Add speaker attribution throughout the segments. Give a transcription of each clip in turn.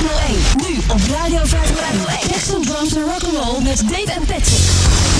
Speaker 1: 501. Nu op Radio 501. Texan Drums en Rock'n'Roll met Dave en Patrick.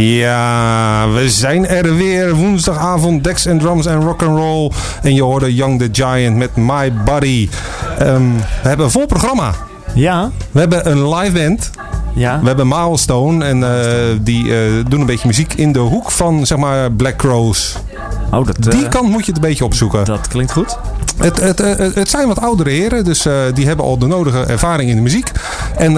Speaker 2: Ja, we zijn er weer. Woensdagavond, Dex and Drums en Rock'n'Roll. En je hoorde Young the Giant met My Buddy. Ehm, we hebben een vol programma.
Speaker 3: Ja,
Speaker 2: We hebben een live band.
Speaker 3: Ja.
Speaker 2: We hebben Milestone. En eh, die eh, doen een beetje muziek in de hoek van, zeg maar, Black Crows.
Speaker 3: Oh, dat,
Speaker 2: Die
Speaker 3: eh,
Speaker 2: kant moet je het een beetje opzoeken.
Speaker 3: dat klinkt goed.
Speaker 2: Het, het, het, het zijn wat oudere heren, dus die hebben al de nodige ervaring in de muziek. En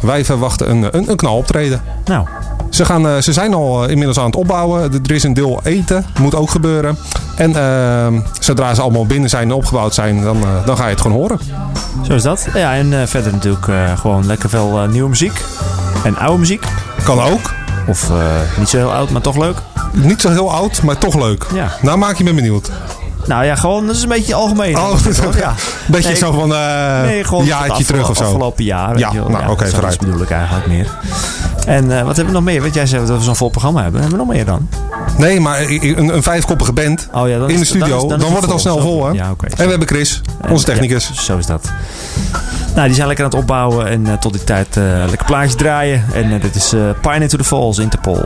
Speaker 2: wij verwachten een, een, een knal optreden.
Speaker 3: Nou,
Speaker 2: Ze, gaan, ze zijn al inmiddels aan het opbouwen. Er is een deel eten, moet ook gebeuren. En eh, zodra ze allemaal binnen zijn en opgebouwd zijn, dan, eh, dan ga je het gewoon horen.
Speaker 3: zo is dat. Ja, en eh, verder natuurlijk eh, gewoon lekker veel nieuwe muziek. En oude muziek.
Speaker 2: Kan ook.
Speaker 3: Of niet zo heel oud, maar toch leuk.
Speaker 2: Niet zo heel oud, maar toch leuk.
Speaker 3: Ja.
Speaker 2: Nou maak je me benieuwd.
Speaker 3: Nou ja, gewoon, dat is een beetje algemeen.
Speaker 2: Oh,
Speaker 3: ja.
Speaker 2: Beetje
Speaker 3: Nee,
Speaker 2: zo van eh
Speaker 3: Nee, gewoon
Speaker 2: een jaartje terug of zo.
Speaker 3: Afgelopen jaar.
Speaker 2: Ja, nou, oké,
Speaker 3: zo
Speaker 2: vooruit.
Speaker 3: bedoel ik eigenlijk meer. En eh, wat hebben we nog meer? Want jij zei dat we zo'n vol programma hebben. Hebben we nog meer dan?
Speaker 2: Nee, maar een, een vijfkoppige band
Speaker 3: Oh ja,
Speaker 2: in
Speaker 3: is-
Speaker 2: de studio,
Speaker 3: dan is-
Speaker 2: dan,
Speaker 3: dan is
Speaker 2: wordt het al snel vol, hè?
Speaker 3: Ja, oké.
Speaker 2: En we hebben Chris, onze technicus.
Speaker 3: Ja, zo is dat. Nou, die zijn lekker aan het opbouwen. En eh, tot die tijd lekker plaatjes draaien. En dit is Pine into the Falls, Interpol.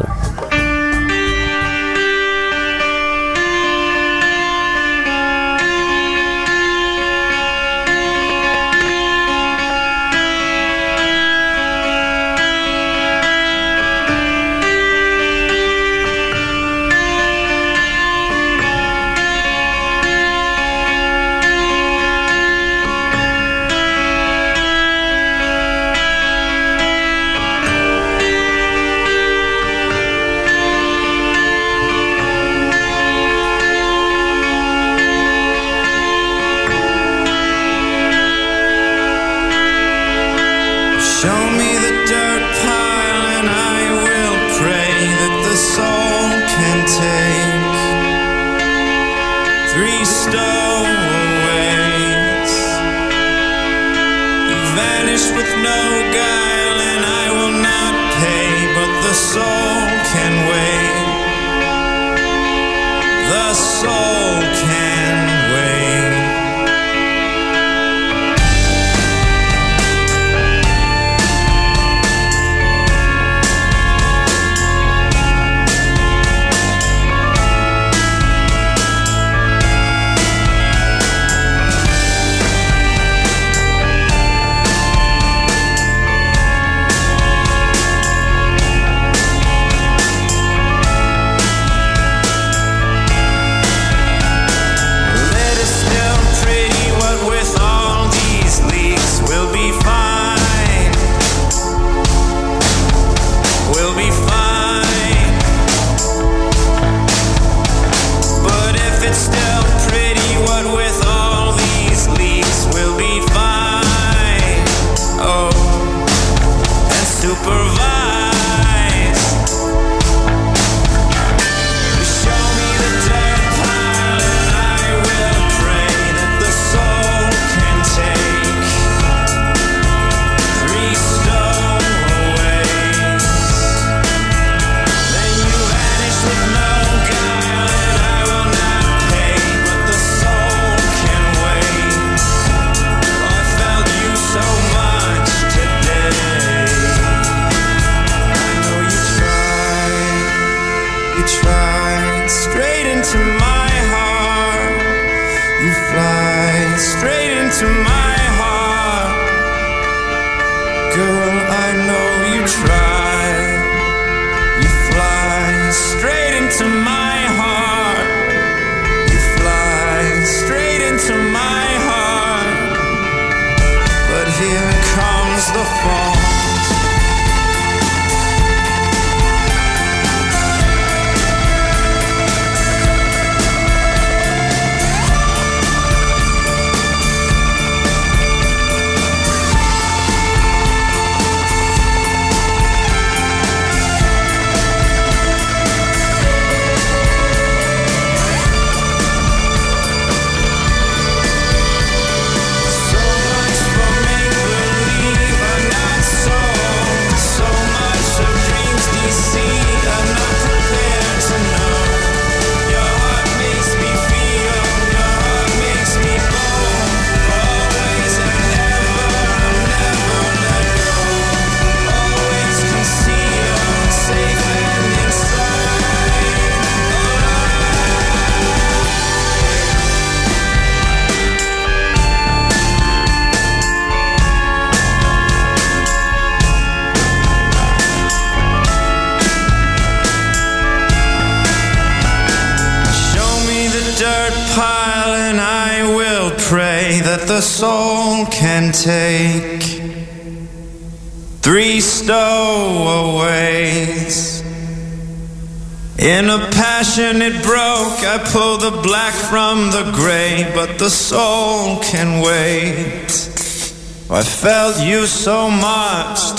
Speaker 4: Supervise.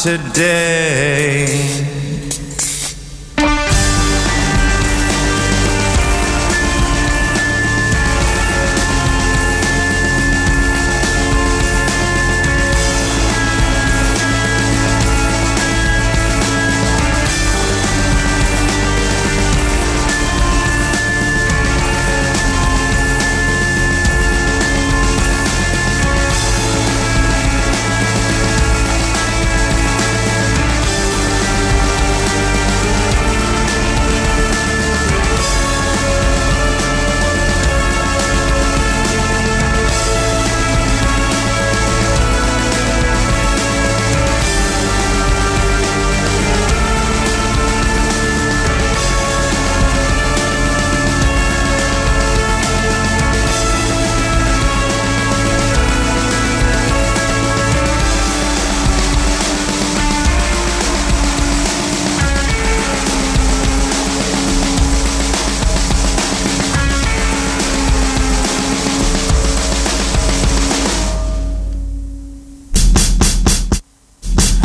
Speaker 4: Today.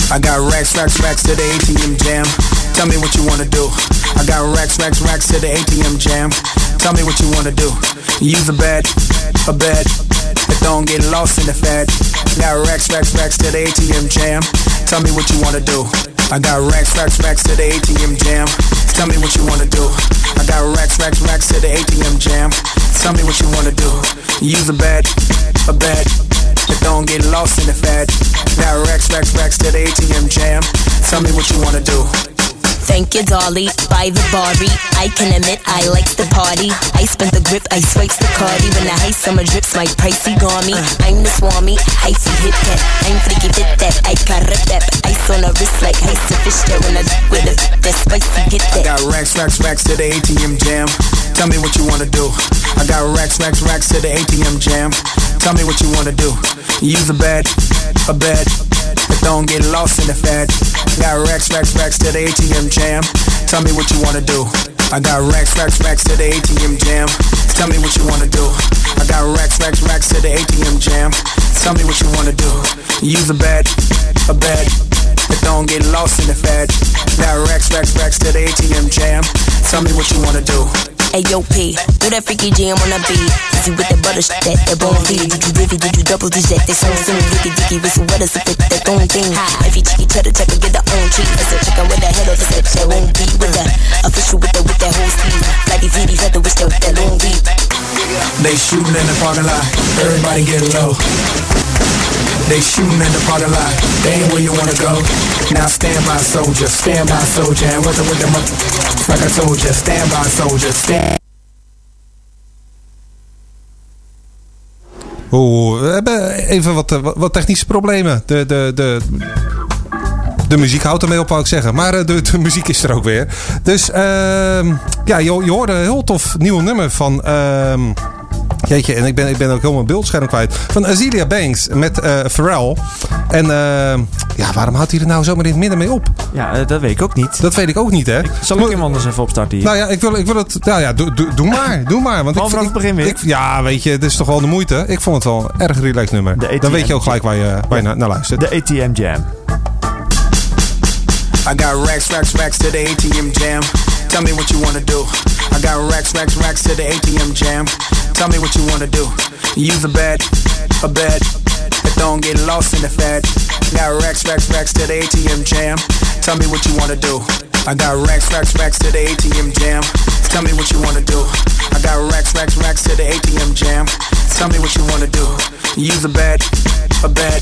Speaker 4: I
Speaker 5: got racks, racks, racks to the ATM jam. Tell me what you wanna do. I got racks, racks, racks to the ATM jam. Tell me what you wanna do. Use a bed, a bed. But don't get lost in the fad. Got racks, racks, racks to the ATM jam. Tell me what you wanna do. I got racks, racks, racks to the ATM jam. Tell me what you wanna do. I got racks, racks, racks to the ATM jam. Tell me what you wanna do. Use a bed, a bed. But don't get lost in the fad. Got racks, racks, racks to the ATM jam. Tell me what you wanna do.
Speaker 6: Thank you, Dolly. By the Barbie, I can admit I like the party. I spent the grip, I swipes the cardi. When the high summer drips, my pricey garmy. I'm the swami, hyphy hit that. I'm freaky fit that. I got that. Ice on a wrist like ice to fish that. When I with it, that spicy get
Speaker 5: I
Speaker 6: that.
Speaker 5: got racks, racks, racks to the ATM jam. Tell me what you wanna do. I got racks, racks, racks to the ATM jam. Tell me what you wanna do. Use a bed, a bed. But don't get lost in the fad. Got racks, racks, racks to the ATM jam. Tell me what you wanna do. I got racks, racks, racks to the ATM jam. Tell me what you wanna do. I got racks, racks, racks to the ATM jam. Tell me what you wanna do. Use a bed, a bed. But don't get lost in the fad. Got racks, racks, racks to the ATM jam. Tell me what you wanna do.
Speaker 6: AOP, do that freaky jam on the beat. Easy with that butter shit, that, that bone feed. Did you rivet, did you double ditch that? That song sing, dicky dicky, with some wetters, if it, that own thing. If you cheeky cheddar, check and get the own treat. It's a chicken with a head of the set, that won't be with the official with the, with that whole sleeve. Flighty feety, feather, wish that, that long beat.
Speaker 5: They shooting in the parking lot. Everybody get low. They shooting in the parking lot. They ain't where you wanna go. Now stand by, soldier. Stand by, soldier. And with the with the mo- like told you, stand by, soldier. Stand.
Speaker 2: Oeh, we hebben even wat, eh, wat, wat technische problemen. De, de, de, de muziek houdt ermee op, wou ik zeggen. Maar eh, de, de muziek is er ook weer. Dus ehm, ja, je, je hoorde een heel tof nieuw nummer van... ehm, Jeetje, en ik ben, ik ben ook helemaal mijn beeldscherm kwijt. Van Azealia Banks met eh Pharrell. En ehm, ja, waarom houdt hij er nou zomaar in het midden mee op?
Speaker 3: Ja, eh, dat weet ik ook niet.
Speaker 2: Dat weet ik ook niet, hè?
Speaker 3: Zal ik hem anders even opstarten hier?
Speaker 2: Nou ja, ik wil, ik wil het. Nou ja, doe, doe, doe maar. Doe maar. Want ik,
Speaker 3: vanaf
Speaker 2: ik-
Speaker 3: het begin weer?
Speaker 2: ik- ja, weet je, het is toch wel de moeite. Ik vond het wel een erg relaxed nummer.
Speaker 3: De
Speaker 2: Dan weet je ook gelijk waar je, waar je naar, naar luistert.
Speaker 3: De ATM Jam.
Speaker 5: I got racks, racks, racks to the ATM jam. Tell me what you wanna do. I got racks, racks, racks to the ATM jam. Tell me what you wanna do. Use a bed, a bed. But don't get lost in the fad. Got racks, racks, racks to the ATM jam. Tell me what you wanna do. I got racks, racks, racks to the ATM jam. Tell me what you wanna do. I got racks, racks, racks to the ATM jam. Tell me what you wanna do. Use a bed, a bed.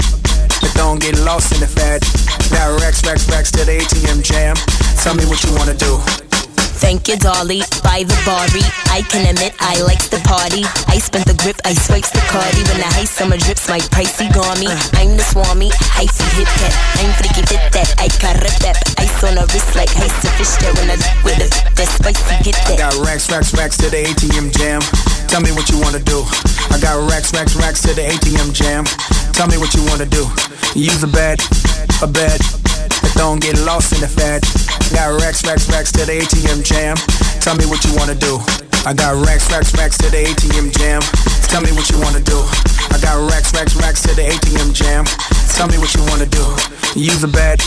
Speaker 5: But don't get lost in the fad. Got racks, racks, racks to the ATM jam. Tell me what you wanna do.
Speaker 6: Thank you, Dolly. By the Barbie, I can admit I likes the party. I spent the grip, I swipes the cardi. When the high summer drips, my pricey garmy. I'm the swami, hyphy hit that. I'm freaky fit that. I got that. Ice on a wrist like ice to fish that. When I with it, that spicy get that.
Speaker 5: I Got racks, racks, racks to the ATM jam. Tell me what you wanna do. I got racks, racks, racks to the ATM jam. Tell me what you wanna do. Use a bed, a bed. Don't get lost in the fad. Got racks, racks, racks to the ATM jam. Tell me what you wanna do. I got racks, racks, racks to the ATM jam. Tell me what you wanna do. I got racks, racks, racks to the ATM jam. Tell me what you wanna do. Use a bed,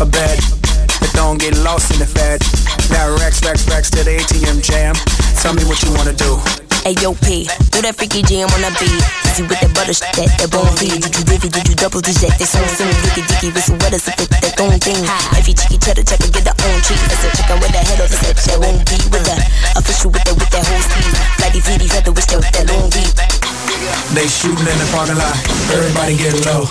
Speaker 5: a bed. But don't get lost in the fad. Got racks, racks, racks to the ATM jam. Tell me what you wanna do.
Speaker 6: AOP, do that freaky jam on the beat. Easy with that butter shit, that, that bone feed. Did you rivet, did you double ditch that? That song sing, dicky dicky, with some wetters, if it, that own thing. If you cheeky cheddar, check get the own treat. It's a chicken with a head of the set, that won't be with the official with that, with that whole sleeve. Flighty feety, feather, wish that, that long beat.
Speaker 5: They shooting in the parking lot. Everybody get low.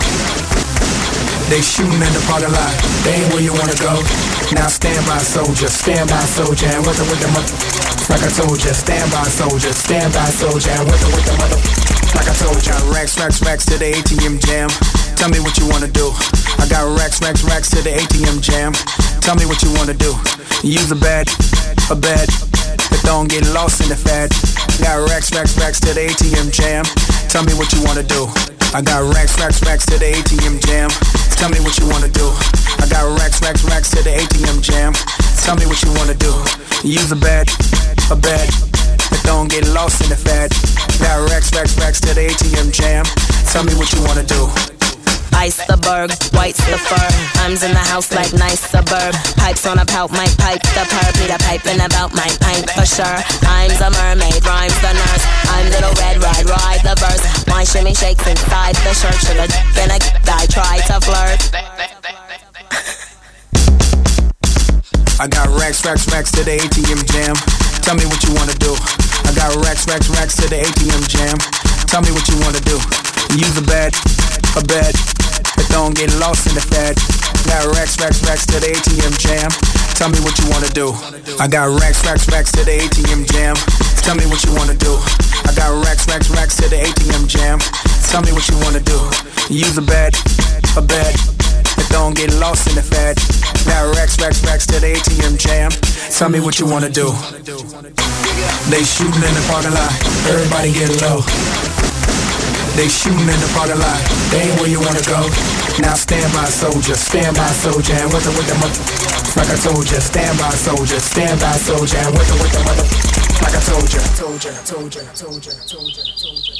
Speaker 5: They shooting in the parking lot. They ain't where you wanna go. Now stand by, soldier. Stand by, soldier. And with the with the mo- like I told you. Stand by, soldier. Stand by, soldier. And with the with the mother. Like I told you. Racks, racks, racks to the ATM jam. Tell me what you wanna do. I got racks, racks, racks to the ATM jam. Tell me what you wanna do. Use a bed, a bed. But don't get lost in the fad. Got racks, racks, racks to the ATM jam. Tell me what you wanna do. I got racks, racks, racks to the ATM jam. Tell me what you wanna do. I got racks, racks, racks to the ATM jam. Tell me what you wanna do. Use a bed, a bed. But don't get lost in the fad. Got racks, racks, racks to the ATM jam. Tell me what you wanna do.
Speaker 7: Iceberg, white's the fur. Arms in the house like nice suburb. Pipes on a pout, might pipe the purr. Peter piping about my pint for sure. I'm the mermaid, rhymes the nurse. I'm little red ride, ride the verse. My shimmy shakes inside the shirt. Should've been a guy, try to flirt.
Speaker 5: I got racks, racks, racks to the ATM jam. Tell me what you wanna do. I got racks, racks, racks to the ATM jam. Tell me what you wanna do. Use a bad, a bad, but don't get lost in the fad. Got racks, racks, racks to the ATM jam. Tell me what you wanna do. I got racks, racks, racks to the ATM jam. Tell me what you wanna do. I got racks, racks, racks to the ATM jam. Tell me what you wanna do. Use a bad, a bad, but don't get lost in the fad. Got racks, racks, racks to the ATM jam. Tell me what you wanna do. They shooting in the parking lot. Everybody get low. They shooting in the parking lot. They ain't where you wanna go. Now stand by soldier, stand by soldier, and with the with the mother. Like I told ya, stand by soldier, stand by soldier, and with the with the mother. Like I told ya, told ya, told ya, told ya, told ya, told ya.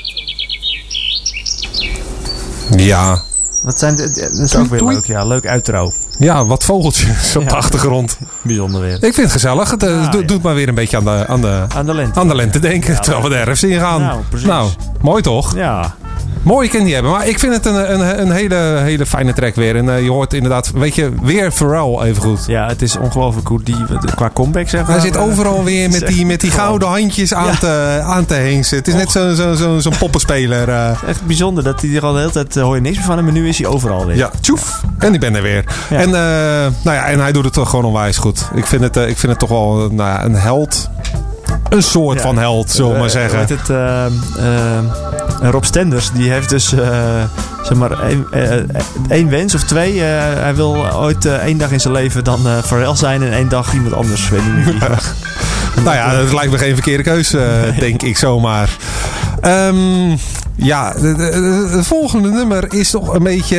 Speaker 2: Ja.
Speaker 3: Dat, zijn, de- dat is ook weer leuk. Ja, leuk uitro.
Speaker 2: Ja, wat vogeltjes op de achtergrond.
Speaker 3: Bijzonder weer.
Speaker 2: Ik vind het gezellig. Het eh,
Speaker 3: Ja,
Speaker 2: do-
Speaker 3: ja.
Speaker 2: doet maar weer een beetje aan de, aan de,
Speaker 3: Aan de lente.
Speaker 2: aan de lente denken.
Speaker 3: Ja,
Speaker 2: terwijl we de herfst ingaan.
Speaker 3: Nou, precies.
Speaker 2: mooi toch?
Speaker 3: Ja.
Speaker 2: Mooi kan die hebben. Maar ik vind het een, een, een hele, hele fijne track weer. En eh, je hoort inderdaad, weet je, weer Pharrell even goed.
Speaker 3: ja, het is ongelooflijk hoe die qua comeback zeg maar.
Speaker 2: Hij zit overal weer met die, met die gouden handjes aan,
Speaker 3: Ja.
Speaker 2: te, aan te heensen. Het is net zo'n zo, zo, zo'n poppenspeler. eh.
Speaker 3: Echt bijzonder dat hij er al de hele tijd eh, hoor je niks meer van hem, maar nu is hij overal weer.
Speaker 2: Ja, tjoef. En ik ben er weer.
Speaker 3: Ja.
Speaker 2: En, eh, nou ja, en hij doet het toch gewoon onwijs goed. Ik vind het, eh, ik vind het toch wel eh, nou ja, een held. Een soort
Speaker 3: Ja.
Speaker 2: van held, zullen we maar zeggen.
Speaker 3: het, eh, Rob Stenders, die heeft dus zeg maar één, één wens of twee. Hij wil ooit één dag in zijn leven dan eh Pharrell zijn en één dag iemand anders. Weet niet meer wie.
Speaker 2: Nou ja, dat lijkt me geen verkeerde keuze, eh, denk ik zomaar. Ehm, ja, het volgende nummer is toch een beetje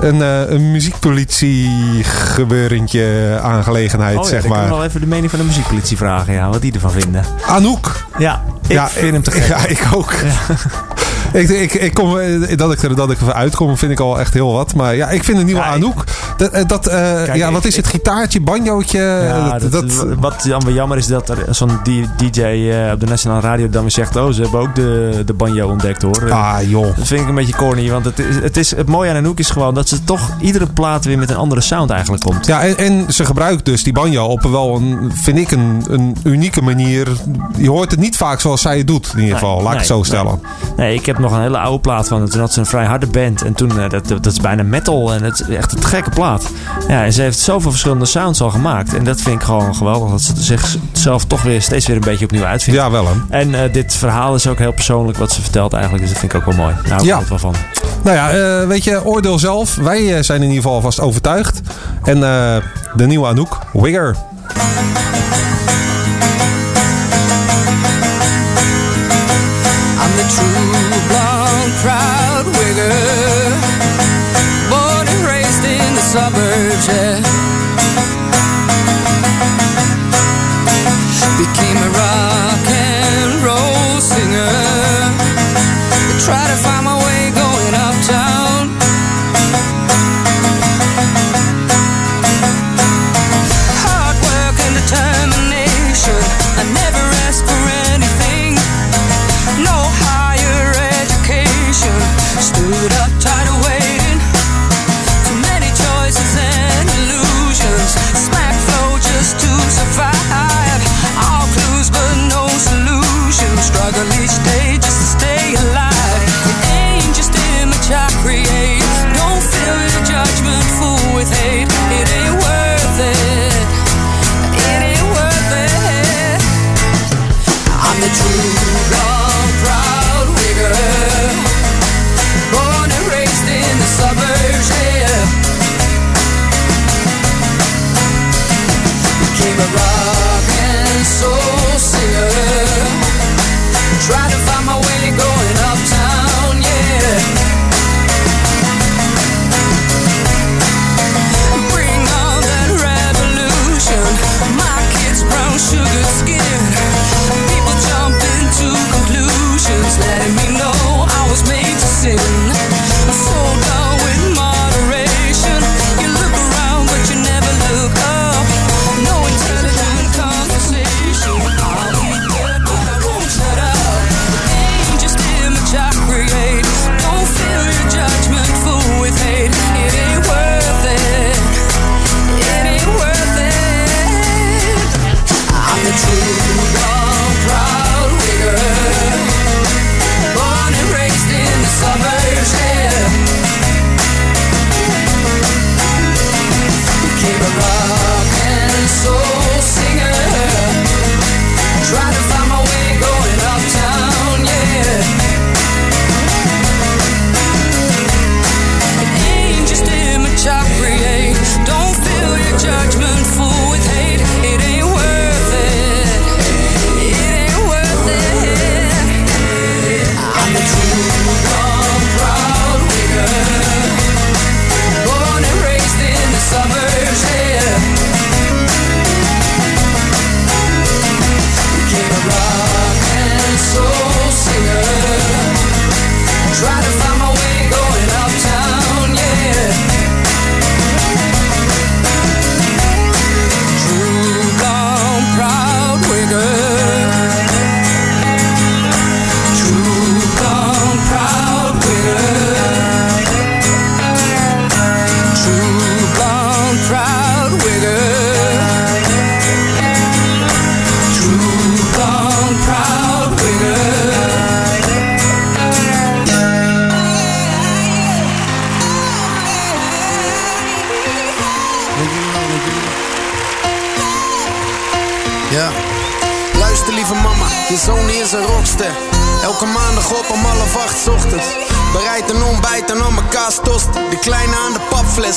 Speaker 2: een, eh, een muziekpolitie gebeurentje aangelegenheid,
Speaker 3: Oh ja,
Speaker 2: zeg
Speaker 3: dan kunnen we
Speaker 2: maar.
Speaker 3: wel even de mening van de muziekpolitie vragen, ja, wat die ervan vinden.
Speaker 2: Anouk.
Speaker 3: Ja, ik
Speaker 2: ja,
Speaker 3: vind hem te gek.
Speaker 2: Ja, ik ook. Ik, ik, ik kom, eh, dat, ik er, dat ik er uitkom vind ik al echt heel wat. Maar ja, ik vind een nieuwe
Speaker 3: Ja,
Speaker 2: Anouk. Dat, eh, dat, eh, ja, wat is het? Gitaartje, banjootje?
Speaker 3: Ja,
Speaker 2: dat,
Speaker 3: wat dan weer jammer is dat er zo'n DJ op de Nationale Radio dan weer zegt... oh, ze hebben ook de, de banjo ontdekt hoor.
Speaker 2: ah, joh.
Speaker 3: Dat vind ik een beetje corny, want het, is, het, is, het mooie aan Anouk is gewoon dat ze toch iedere plaat weer met een andere sound eigenlijk komt.
Speaker 2: Ja, en, en ze gebruikt dus die banjo op wel een, vind ik, een, een unieke manier. Je hoort het niet vaak zoals zij het doet, in ieder
Speaker 3: Nee,
Speaker 2: geval. Laat ik
Speaker 3: nee,
Speaker 2: het zo
Speaker 3: nee.
Speaker 2: stellen.
Speaker 3: Nee, ik heb nog een hele oude plaat van. Toen had ze een vrij harde band. En toen, eh, dat, dat is bijna metal. En het is echt een gekke plaat. Ja, en ze heeft zoveel verschillende sounds al gemaakt. En dat vind ik gewoon geweldig. Dat ze zichzelf toch weer steeds weer een beetje opnieuw uitvindt.
Speaker 2: Ja, wel hè.
Speaker 3: En eh, dit verhaal is ook heel persoonlijk wat ze vertelt eigenlijk. Dus dat vind ik ook wel mooi. Nou, ik
Speaker 2: Ja.
Speaker 3: hou wel van.
Speaker 2: Nou ja, eh, weet je, oordeel zelf. Wij zijn in ieder geval vast overtuigd. En de nieuwe Anouk, Wigger.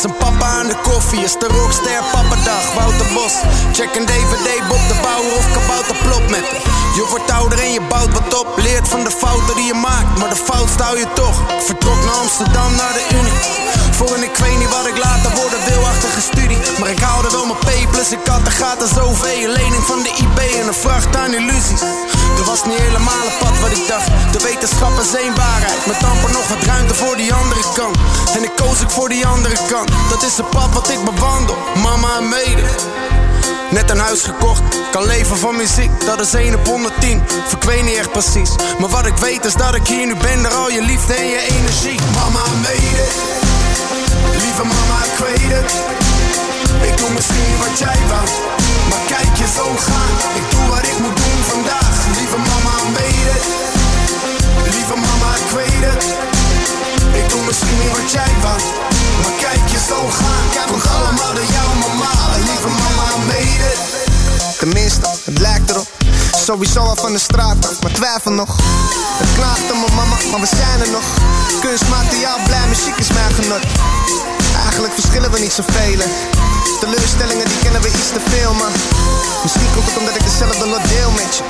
Speaker 8: En papa aan de koffie. Is de rockster pappadag, Wouter Bos. Check een DVD, Bob de Bouwer of Kabouter Plop met. Je wordt ouder en je bouwt wat op. Leert van de fouten die je maakt, maar de fout hou je toch. Vertrok naar Amsterdam, naar de Unie. Voor en ik weet niet wat ik later worden wil achter studie. Maar ik haalde wel mijn P, plus ik had de gaten zoveel. Lening van de IB en een vracht aan illusies. Er was niet helemaal een pad wat ik dacht. De wetenschap is één waarheid. Met amper nog wat ruimte voor die andere kant. En ik koos ik voor die andere kant. Dat is het pad wat ik bewandel. Mama en mede. Net een huis gekocht, kan leven van muziek, dat is 1 op 110. Of ik weet niet echt precies, maar wat ik weet is dat ik hier nu ben, door al je liefde en je energie. Mama made it, lieve mama, ik weet het. Ik doe misschien wat jij wou, maar kijk je zo gaan. Ik doe wat ik moet doen vandaag, lieve mama, made it. Lieve mama, ik weet het. Ik doe misschien wat jij wou, maar kijk je zo gaan. Komt allemaal door jou, mama, lieve mama, made it. Tenminste, het lijkt erop. Sowieso al van de straat maar twijfel nog. Het knaagt om mijn mama, maar we zijn er nog. Kunstmateriaal, blij muziek is mijn genot. Eigenlijk verschillen we niet zoveel. Teleurstellingen die kennen we iets te veel, maar misschien komt het omdat ik dezelfde lot deel met je.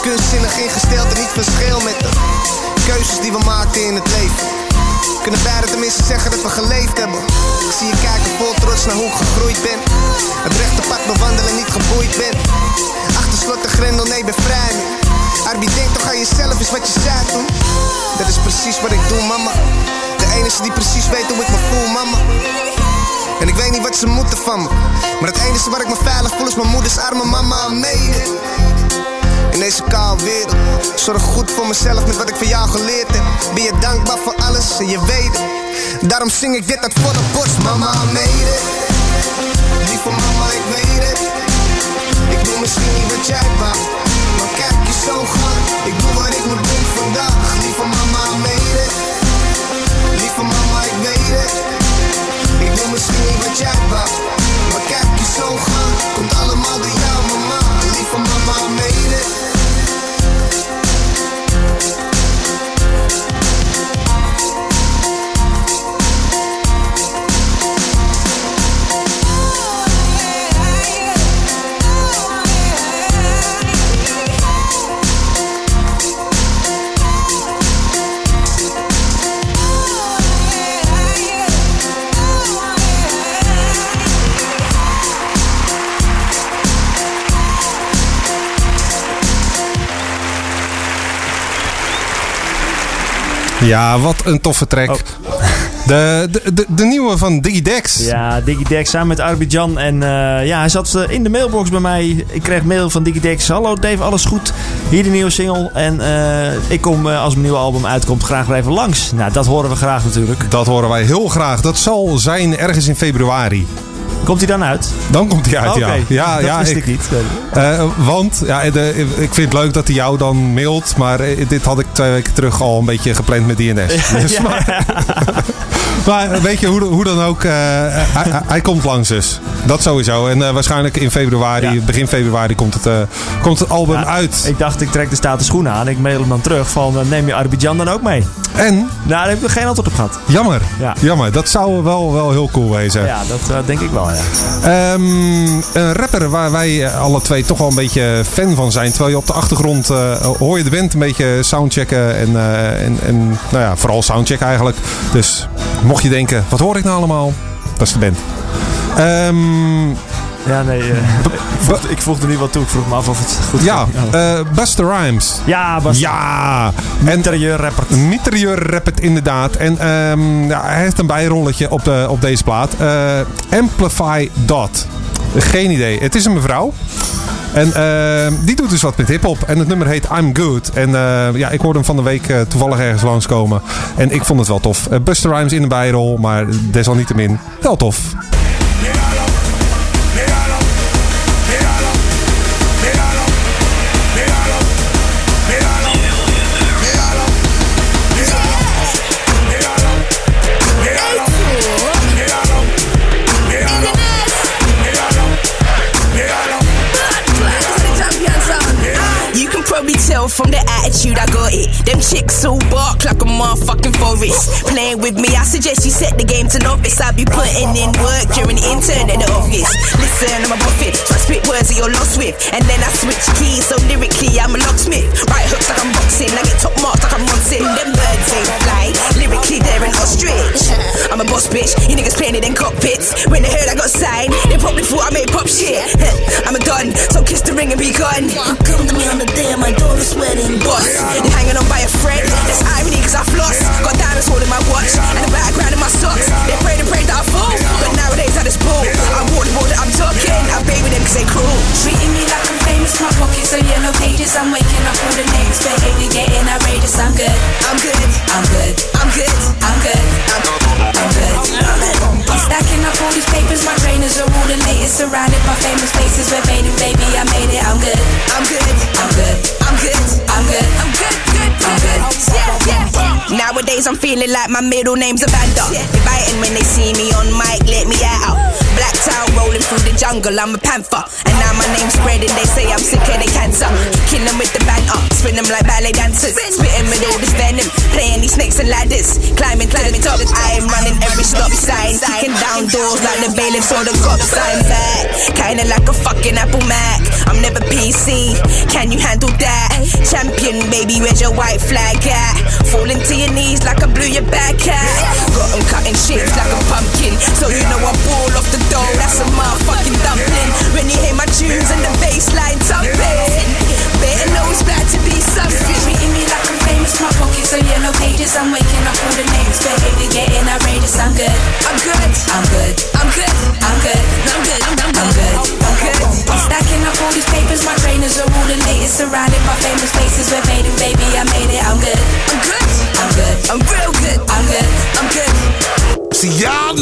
Speaker 8: Kunstzinnig ingesteld en niet verschil met de keuzes die we maakten in het leven. Kunnen beide tenminste zeggen dat we geleefd hebben. Ik zie je kijken vol trots naar hoe ik gegroeid ben. Het rechte pad bewandelen, niet geboeid ben. Achter slot de grendel, nee, ben vrij nu. Arbi, toch aan jezelf, is wat je zei toen. Dat is precies wat ik doe, mama. De enige die precies weet hoe ik me voel, mama. En ik weet niet wat ze moeten van me. Maar het enige waar ik me veilig voel is mijn moeders arme mama mede. In deze koude wereld, zorg goed voor mezelf met wat ik van jou geleerd heb. Ben je dankbaar voor alles en je weet het. Daarom zing ik dit uit volle borst, mama mede. Lieve mama, ik weet het. Ik doe misschien niet wat jij wou, maar kijk je zo gaan. Ik doe wat ik moet doen vandaag, lieve mama Wat jij maar kijk je zo allemaal
Speaker 2: Ja, wat een toffe track.
Speaker 3: Oh.
Speaker 2: De, de, de, de nieuwe van Digidex.
Speaker 3: Ja, Digidex samen met Arbidjan. En eh, ja, hij zat eh, in de mailbox bij mij. Ik kreeg mail van Digidex. Hallo Dave, alles goed? Hier de nieuwe single. En eh, ik kom als mijn nieuwe album uitkomt graag weer even langs. Nou, dat horen we graag natuurlijk.
Speaker 2: Dat horen wij heel graag. Dat zal zijn ergens in februari.
Speaker 3: Komt hij dan uit?
Speaker 2: Dan komt hij uit,
Speaker 3: Oké,
Speaker 2: ja. Ja,
Speaker 3: dat
Speaker 2: ja,
Speaker 3: wist
Speaker 2: ik,
Speaker 3: ik, niet.
Speaker 2: eh, want ja, de, ik vind het leuk dat hij jou dan mailt. Maar eh, dit had ik twee weken terug al een beetje gepland met DNS. Dus,
Speaker 3: Ja.
Speaker 2: maar, maar weet je, hoe, hoe dan ook, eh, hij, komt langs dus. Dat sowieso. En waarschijnlijk in februari,
Speaker 3: Ja.
Speaker 2: begin februari, komt het, komt het album
Speaker 3: Ja,
Speaker 2: uit.
Speaker 3: Ik dacht, ik trek de status schoenen aan. Ik mail hem dan terug van, neem je Arbidjan dan ook mee?
Speaker 2: En,
Speaker 3: Nou, daar heb ik geen antwoord op gehad.
Speaker 2: jammer,
Speaker 3: Ja.
Speaker 2: jammer. Dat zou wel, wel heel cool wezen.
Speaker 3: Ja, dat denk ik wel,
Speaker 2: Ehm, een rapper waar wij eh, alle twee toch wel een beetje fan van zijn. Terwijl je op de achtergrond eh, hoor je de band een beetje soundchecken. En, eh, en, en nou ja, vooral soundchecken eigenlijk. Dus mocht je denken, wat hoor ik nou allemaal? Dat is de band. Ehm,
Speaker 3: Ja, nee. eh, ik, vroeg, voegde niet wat toe. Ik vroeg me af of het goed
Speaker 2: Ja,
Speaker 3: ging.
Speaker 2: eh Buster Rhymes.
Speaker 3: ja, Bas.
Speaker 2: Ja,
Speaker 3: Interieur rapper.
Speaker 2: Mitrailleur rappert inderdaad. En ehm, ja, hij heeft een bijrolletje op, de, op deze plaat. Eh, Amplify Dot. Geen idee. Het is een mevrouw. En ehm, die doet dus wat met hip-hop. En het nummer heet I'm Good. En eh, ja, ik hoorde hem van de week eh, toevallig ergens langskomen. En ik vond het wel tof. Eh, Buster Rhymes in een bijrol, maar desalniettemin wel tof.
Speaker 7: Tell from the attitude I got it. Them chicks all bark like a motherfucking forest. Playing with me, I suggest you set the game to novice. I be putting in work during the intern in the office. Listen, I'm a buffet, so I spit words that you're lost with. And then I switch keys, so lyrically I'm a locksmith. Right hooks like I'm boxing, I get top marks like I'm Monson. Them birds ain't fly, lyrically they're an ostrich. I'm a boss bitch, you niggas playing it in cockpits. When they heard I got signed, they probably thought I made pop shit. I'm a gun, so kiss the ring and be gone.
Speaker 9: Come to me on the day of my daughter's wedding.
Speaker 7: Boss, you're hanging on by a thread. That's irony cause I've lost. Got diamonds holding my watch and a background in my socks. They pray to pray that I fall. But nowadays I just pull. I walk the board that I'm talking. I with them cause they cruel.
Speaker 9: Treating me like I'm famous, my pockets are yellow pages. I'm waking up all the names, behavior getting outrageous. I'm good,
Speaker 7: I'm good.
Speaker 9: I'm good,
Speaker 7: I'm good.
Speaker 9: I'm good, I'm good. I'm stacking up all these papers, my trainers are all the latest. Surrounded by famous faces, we're fading, baby. I made it, I'm good,
Speaker 7: I'm good.
Speaker 9: I'm good,
Speaker 7: I'm good.
Speaker 9: I'm good,
Speaker 7: I'm good. Good.
Speaker 9: I'm good.
Speaker 7: Yeah. Nowadays I'm feeling like my middle name's a Vanda. They biting when they see me on mic, let me out. Out, rolling through the jungle, I'm a panther. And now my name's spreading, they say I'm sick of the cancer. Kill them with the banter, spin them like ballet dancers. Spitting with all this venom, playing these snakes and ladders. Climbing, climbing top, I am running every stop sign. Kicking down doors like the bailiffs or the cops, I'm back. Kinda like a fucking Apple Mac. I'm never PC, can you handle that? Champion, baby, where's your white flag at? Falling to your knees like I blew your back at. Got 'em cutting shit like a pumpkin. So you know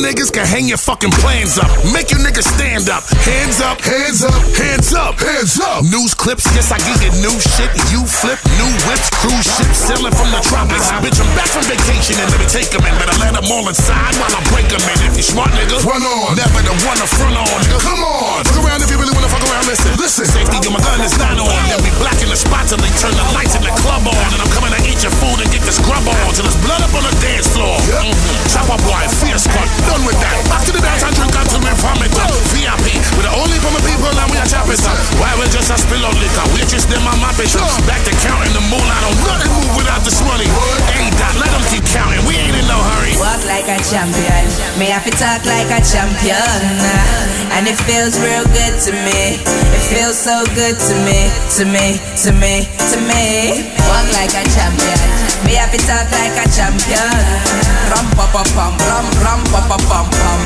Speaker 10: niggas can hang your fucking plans up. Make you niggas stand up. Hands up, hands up, hands up, hands up. News clips, yes, I give you new shit. You flip new whips, cruise ships, sailing from the tropics. Bitch, I'm back from vacation and let me take 'em in. Better let 'em all inside while I break 'em in. If you smart nigga, run on. Never the one to front on, nigga. Come on. Fuck around if you really wanna fuck around, listen. Listen. Safety of my gun is not on. Then we blacking the spot till they turn the lights in the club on. And I'm coming to eat your food and get this grub on till there's blood up on the dance floor. Mhm. Chop up boy, fierce cut. Done with that. Back to the dance and drink until we vomit up. VIP. We're the only common people and we are chopping. Why we just a spill on liquor? We just them my bitch. Back to counting the moonlight on nothing move without this money. Ain't that? Let them keep counting. We ain't in no hurry.
Speaker 7: Walk like a champion. Me have to talk like a champion. And it feels real good to me. It feels so good to me, to me, to me, to me. Walk like a champion. Me have to talk like a champion. Rum pa pa pum, rum rum pa pa pum pum.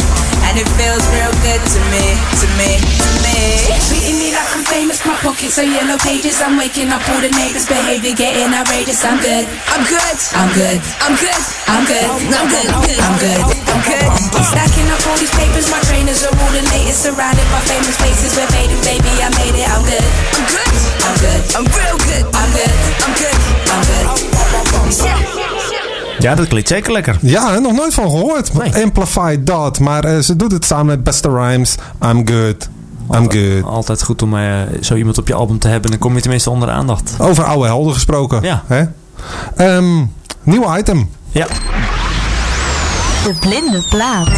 Speaker 7: And it feels real good to me, to me, to me.
Speaker 9: Treating me like I'm famous, my pockets are yellow pages. I'm waking up all the neighbors' behavior getting outrageous. I'm good,
Speaker 7: I'm good,
Speaker 9: I'm good,
Speaker 7: I'm good,
Speaker 9: I'm good,
Speaker 7: I'm good, I'm good,
Speaker 9: I'm good.
Speaker 7: I'm good.
Speaker 9: I'm stacking up all these papers, my trainers are all the latest. Surrounded by famous faces, we're fading, baby. I made it, I'm good,
Speaker 7: I'm good,
Speaker 9: I'm good,
Speaker 7: I'm real good,
Speaker 9: I'm good,
Speaker 7: I'm good.
Speaker 9: I'm good.
Speaker 3: Ja, dat klinkt zeker lekker.
Speaker 2: Ja, nog nooit van gehoord.
Speaker 3: Nee.
Speaker 2: Amplify Dot. Maar eh, ze doet het samen met Buster Rhymes. I'm good. I'm good.
Speaker 3: Altijd goed om eh, zo iemand op je album te hebben. Dan kom je tenminste onder de aandacht.
Speaker 2: Over oude helden gesproken.
Speaker 3: Ja.
Speaker 2: Hè? Ehm, nieuw item.
Speaker 3: Ja.
Speaker 1: De blinde plaat.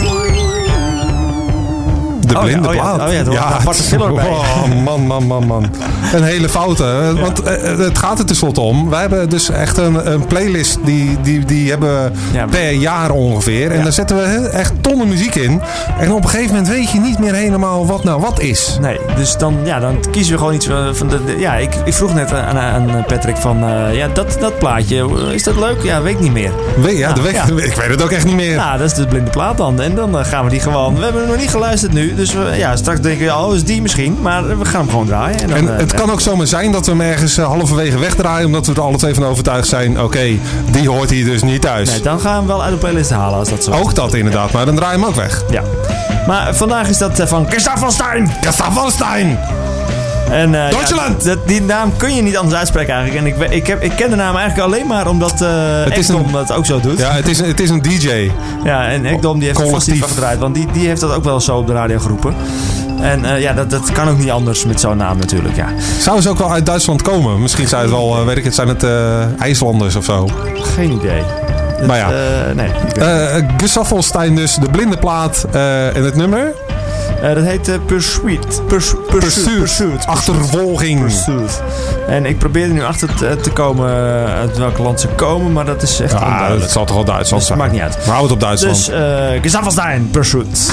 Speaker 2: De
Speaker 3: Oh ja,
Speaker 2: blinde
Speaker 3: oh ja,
Speaker 2: plaat.
Speaker 3: oh ja, aparte
Speaker 2: het-
Speaker 3: filler bij.
Speaker 2: Oh, man, man, man, man. Een hele foute. Want eh, het gaat er tenslotte om. Wij hebben dus echt een, een playlist die, die, die hebben we
Speaker 3: Ja.
Speaker 2: per jaar ongeveer. En
Speaker 3: Ja.
Speaker 2: daar zetten we echt tonnen muziek in. En op een gegeven moment weet je niet meer helemaal wat nou wat is.
Speaker 3: Nee, dus dan, ja, dan kiezen we gewoon iets van van de... de- ja, ik, ik vroeg net aan, aan Patrick van... eh, ja, dat, dat plaatje, is dat leuk? Ja, weet ik niet meer.
Speaker 2: We- ja, de weg,
Speaker 3: ja.
Speaker 2: Ik weet het ook echt niet meer.
Speaker 3: Nou, dat is de blinde plaat dan. En dan eh, gaan we die gewoon... We hebben nog niet geluisterd nu. Dus we, ja, straks denken we, oh, is die misschien. Maar we gaan hem gewoon draaien. En, dan,
Speaker 2: En
Speaker 3: eh,
Speaker 2: het kan ook zomaar zijn dat we hem ergens eh, halverwege wegdraaien. Omdat we er alle twee van overtuigd zijn. Oké, die hoort hier dus niet thuis.
Speaker 3: Nee, dan gaan we hem wel uit de playlist halen als dat zo is.
Speaker 2: ook dat inderdaad. Maar dan draai je hem ook weg.
Speaker 3: Ja. Maar vandaag is dat eh, van Christoph van Stein.
Speaker 2: Gustav van Stein.
Speaker 3: En, eh,
Speaker 2: Duitsland!
Speaker 3: ja, die naam kun je niet anders uitspreken eigenlijk. En ik, ik, heb, ik ken de naam eigenlijk alleen maar omdat eh
Speaker 2: Het
Speaker 3: Ekdom
Speaker 2: een-
Speaker 3: dat ook zo doet.
Speaker 2: Ja, het is, een- het is een DJ.
Speaker 3: Ja, en Ekdom die heeft
Speaker 2: Collectief.
Speaker 3: van gedraaid. Want die, die heeft dat ook wel zo op de radio geroepen. En eh, ja, dat, dat kan ook niet anders met zo'n naam natuurlijk. Ja.
Speaker 2: Zou ze ook wel uit Duitsland komen? Misschien zijn het wel, weet ik het, zijn het IJslanders of zo.
Speaker 3: Geen idee.
Speaker 2: Maar ja.
Speaker 3: nee. het
Speaker 2: Stein dus, de blinde plaat en het nummer?
Speaker 3: Eh, dat heet Pursuit. Purs- Pursuit. Pursuit.
Speaker 2: Achtervolging.
Speaker 3: Pursuit. En ik probeer er nu achter te, komen eh, uit welk land ze komen, maar dat is echt
Speaker 2: Ja,
Speaker 3: onduidelijk.
Speaker 2: het zal toch wel Duitsland
Speaker 3: Dus
Speaker 2: zijn.
Speaker 3: maakt niet uit.
Speaker 2: We houden het op Duitsland.
Speaker 3: Dus Stein, Pursuit.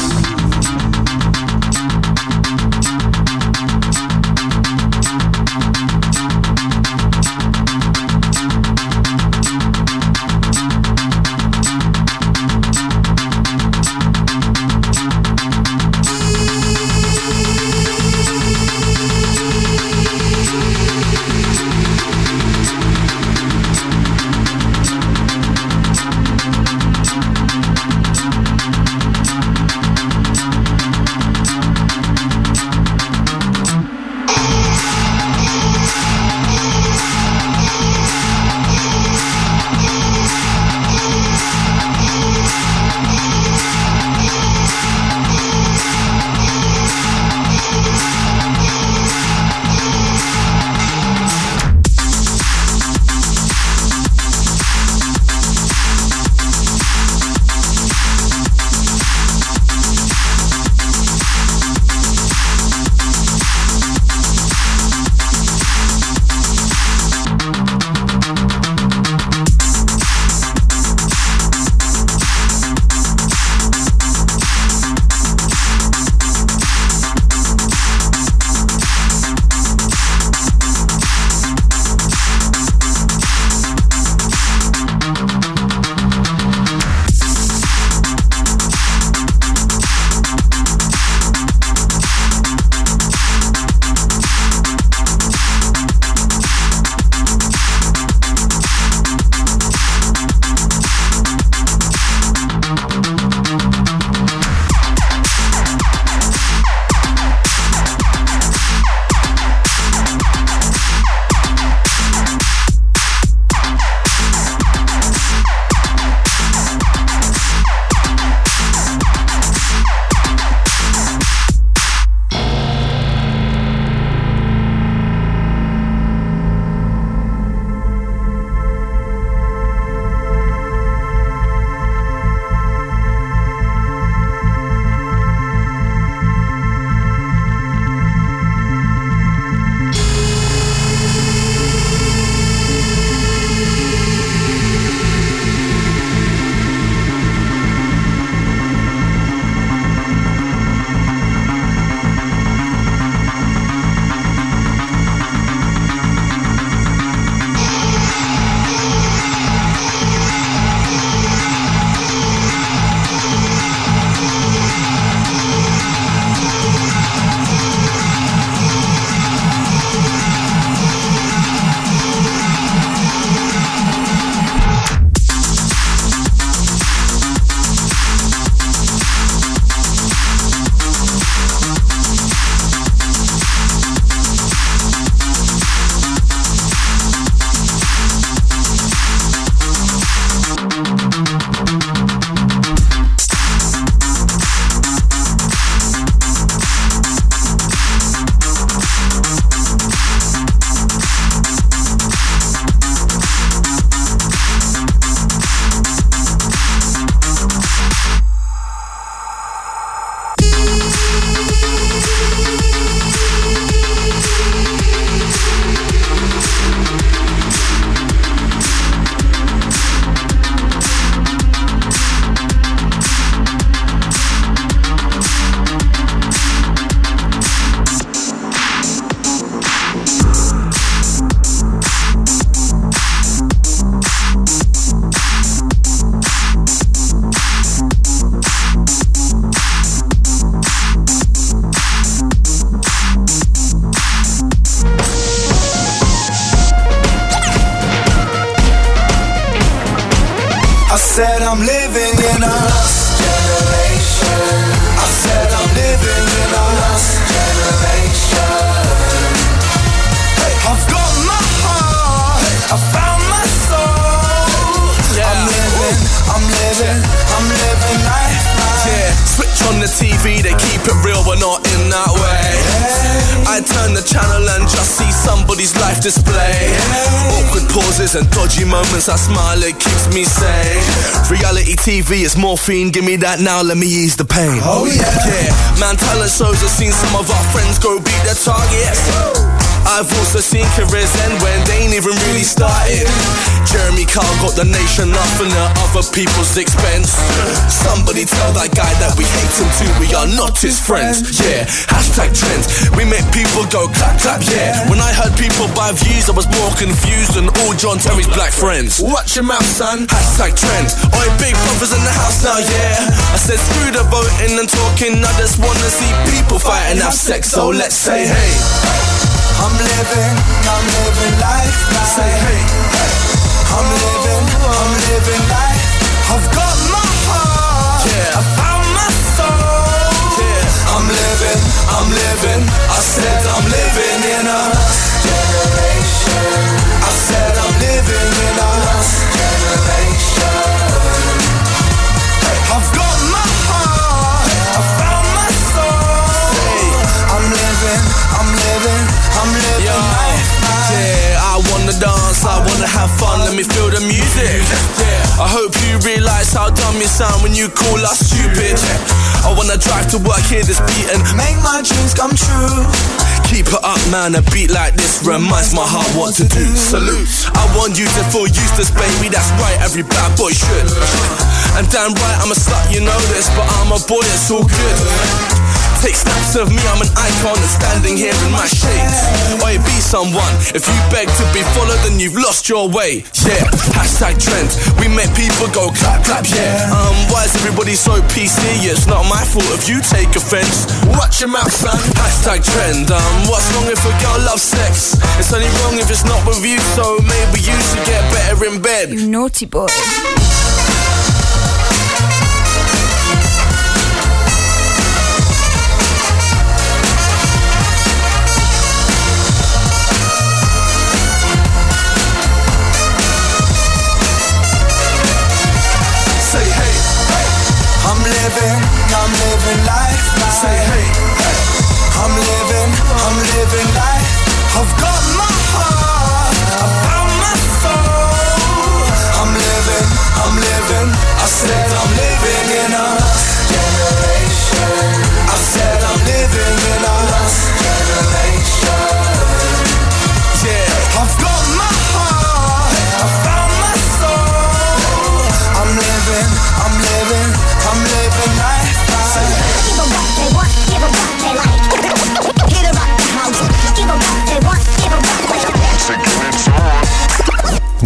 Speaker 11: Moments, I smile, it keeps me sane. Reality TV is morphine, give me that now, let me ease the pain.
Speaker 4: Oh, yeah.
Speaker 11: Yeah, man, talent shows, I've seen some of our friends go beat their targets. I've also seen careers end when they ain't even really started. Jeremy Carl got the nation laughing at other people's expense. Somebody tell that guy that we hate him too, we are not his friends. Yeah, hashtag trends. We make people go clap clap, yeah. When I heard people buy views, I was more confused than all John Terry's black friends. Watch your mouth, son. Hashtag trend. Oi, big brothers in the house now, yeah. I said screw the voting and talking, I just wanna see people fight and have sex, so let's say hey.
Speaker 4: I'm living, I'm living life now.
Speaker 11: Say hey. hey.
Speaker 4: I'm living, I'm living life. I've got my heart,
Speaker 11: Yeah.
Speaker 4: I found my soul.
Speaker 11: Yeah.
Speaker 4: I'm living, I'm living. I said I'm living in a generation. I said I'm living in
Speaker 11: dance, I wanna have fun, let me feel the music. I hope you realize how dumb you sound when you call us stupid. I wanna drive to work, hear this beat and
Speaker 4: Make my dreams come true.
Speaker 11: keep it up, man. A beat like this reminds my heart what to do. Salute. I want you to feel useless, baby. That's right, every bad boy should. And damn right, I'm a slut, you know this, but I'm a boy, it's all good. Take snaps of me, I'm an icon and standing here in my shades. Oi, be someone. If you beg to be followed, then you've lost your way. Yeah, hashtag trend. We make people go clap, clap, yeah. Um, why is everybody so PC? It's not my fault if you take offense. Watch your mouth, son. Hashtag trend. Um, what's wrong if a girl loves sex? It's only wrong if it's not with you, so maybe you should get better in bed.
Speaker 12: You naughty boy.
Speaker 4: Living life
Speaker 11: say hey.
Speaker 4: I'm living, I'm living life.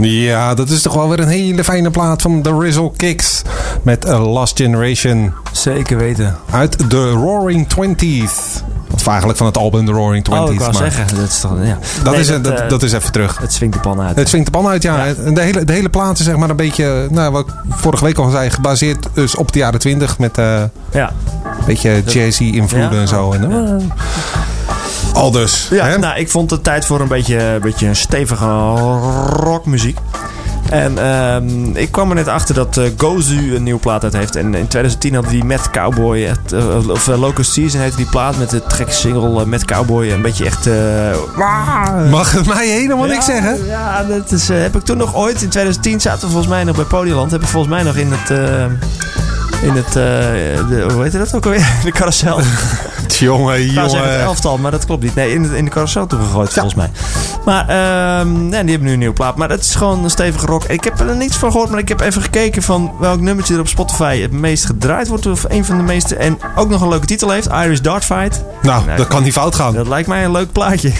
Speaker 2: Ja, dat is toch wel weer een hele fijne plaat van The Rizzle Kicks. Met A Lost Generation.
Speaker 3: Zeker weten.
Speaker 2: Uit The Roaring Twenties. Of eigenlijk van het album The Roaring Twenties.
Speaker 3: Oh, ik wou
Speaker 2: maar
Speaker 3: zeggen. Dat is, toch, ja.
Speaker 2: Dat,
Speaker 3: Nee,
Speaker 2: is, dat,
Speaker 3: eh,
Speaker 2: dat, is even terug.
Speaker 3: Het swingt de pan uit.
Speaker 2: Het swingt de pan uit, ja. De, hele, de hele plaat is zeg maar een beetje, nou, wat ik vorige week al zei, gebaseerd dus op de jaren 20 met eh,
Speaker 3: ja.
Speaker 2: een beetje jazzy invloeden en zo. En, eh, al dus.
Speaker 3: Ja,
Speaker 2: hè?
Speaker 3: nou, ik vond het tijd voor een beetje, een beetje een stevige rockmuziek. En ehm, ik kwam er net achter dat eh, Gozu een nieuwe plaat uit heeft. En in 2010 hadden die Met Cowboy, eh, of uh, Locust Season heette die plaat met de gekke single eh, Met Cowboy. Een beetje echt... eh,
Speaker 2: Mag het mij helemaal niks
Speaker 3: Ja,
Speaker 2: zeggen?
Speaker 3: Ja, dat is, eh, heb ik toen nog ooit in 2010 zaten we volgens mij nog bij Podioland. Heb ik volgens mij nog in het. eh, in het. eh, de, hoe heet dat ook alweer? De carousel.
Speaker 2: Jongen,
Speaker 3: wou zeggen het
Speaker 2: jongen.
Speaker 3: elftal, maar dat klopt niet. Nee, in, de- in de carousel toegegooid volgens mij. Maar ehm, nee, die hebben nu een nieuwe plaat. Maar dat is gewoon een stevige rock. Ik heb er niks van gehoord, maar ik heb even gekeken van welk nummertje er op Spotify het meest gedraaid wordt. Of een van de meeste. En ook nog een leuke titel heeft. Irish Dartfight.
Speaker 2: Nou, dat kan niet fout gaan.
Speaker 3: Dat lijkt mij een leuk plaatje.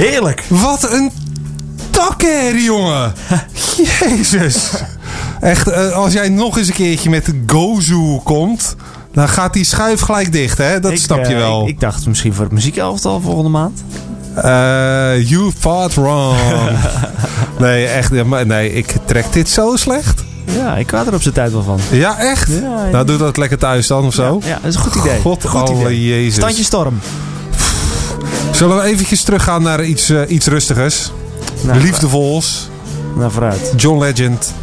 Speaker 3: Heerlijk.
Speaker 4: Wat een takker, jongen. Jezus. Echt, eh, als jij nog eens een keertje met Gozo komt... Dan gaat die schuif gelijk dicht, hè? Dat snap je
Speaker 3: eh,
Speaker 4: wel.
Speaker 3: Ik, ik, dacht misschien voor het muziekelftal volgende maand.
Speaker 4: Uh, you thought wrong. nee, echt. Nee, ik trek dit zo slecht.
Speaker 3: Ja, ik kwaad er op zijn tijd wel van.
Speaker 4: Ja, echt? Nou, doe dat lekker thuis dan of zo.
Speaker 3: Ja, dat is een goed idee.
Speaker 4: God,
Speaker 3: goed idee.
Speaker 4: Jezus.
Speaker 3: Standje storm.
Speaker 4: Zullen we eventjes teruggaan naar iets, eh, iets rustigers?
Speaker 3: Nou,
Speaker 4: Liefdevols.
Speaker 3: Naar vooruit.
Speaker 4: John Legend.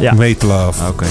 Speaker 3: Ja.
Speaker 4: Made Love.
Speaker 13: Ah,
Speaker 14: oké.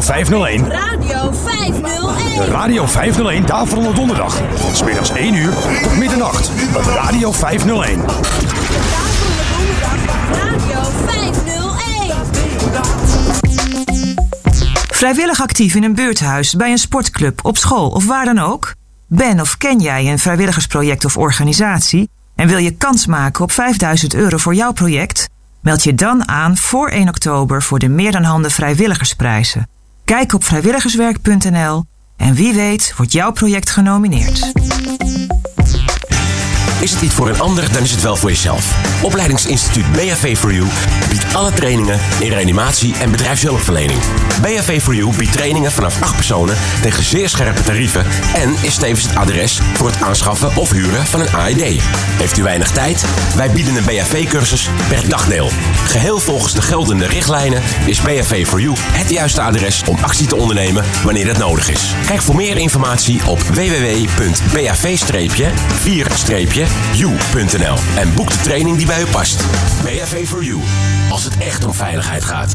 Speaker 14: Radio 501.
Speaker 1: Radio 501.
Speaker 14: De Radio 501 Daverende Donderdag. Van 's middags 1 uur tot middernacht op Radio 501.
Speaker 1: Radio 501.
Speaker 12: Vrijwillig actief in een buurthuis, bij een sportclub, op school of waar dan ook? Ben of ken jij een vrijwilligersproject of organisatie en wil je kans maken op 5000 euro voor jouw project? Meld je dan aan voor 1 oktober voor de Meer dan Handen Vrijwilligersprijzen. Kijk op vrijwilligerswerk.nl en wie weet wordt jouw project genomineerd.
Speaker 15: Is het niet voor een ander, dan is het wel voor jezelf. Opleidingsinstituut BHV for You biedt alle trainingen in reanimatie en bedrijfshulpverlening. BHV for You biedt trainingen vanaf 8 personen tegen zeer scherpe tarieven en is tevens het adres voor het aanschaffen of huren van een AED. Heeft u weinig tijd? Wij bieden een BHV-cursus per dagdeel. Geheel volgens de geldende richtlijnen is BHV for You het juiste adres om actie te ondernemen wanneer dat nodig is. Kijk voor meer informatie op www.bav-4-u.nl en boek de training die bij u past. BHV for You, als het echt om veiligheid gaat.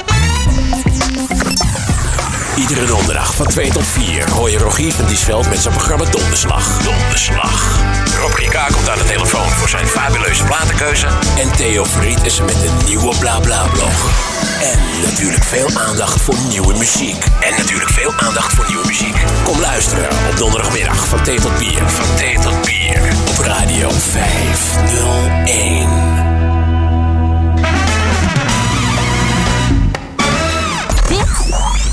Speaker 15: Iedere donderdag van 2 tot 4 hoor je Rogier van Diesveld met zijn programma Donderslag. Donderslag. Rob Rika komt aan de telefoon voor zijn fabuleuze platenkeuze. En Theo Fried is met een nieuwe BlaBla-blog. En natuurlijk veel aandacht voor nieuwe muziek. En natuurlijk veel aandacht voor nieuwe muziek. Kom luisteren op donderdagmiddag van thee tot bier. Van thee tot bier. Op Radio 501.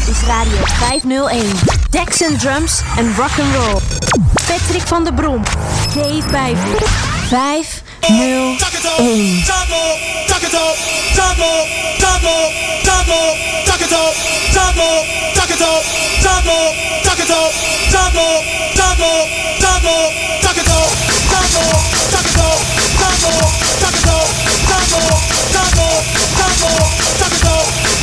Speaker 16: is Radio 501. Dex and Drums en Rock'n'Roll. Patrick van der Brom. Dave bij 501.
Speaker 2: Taco,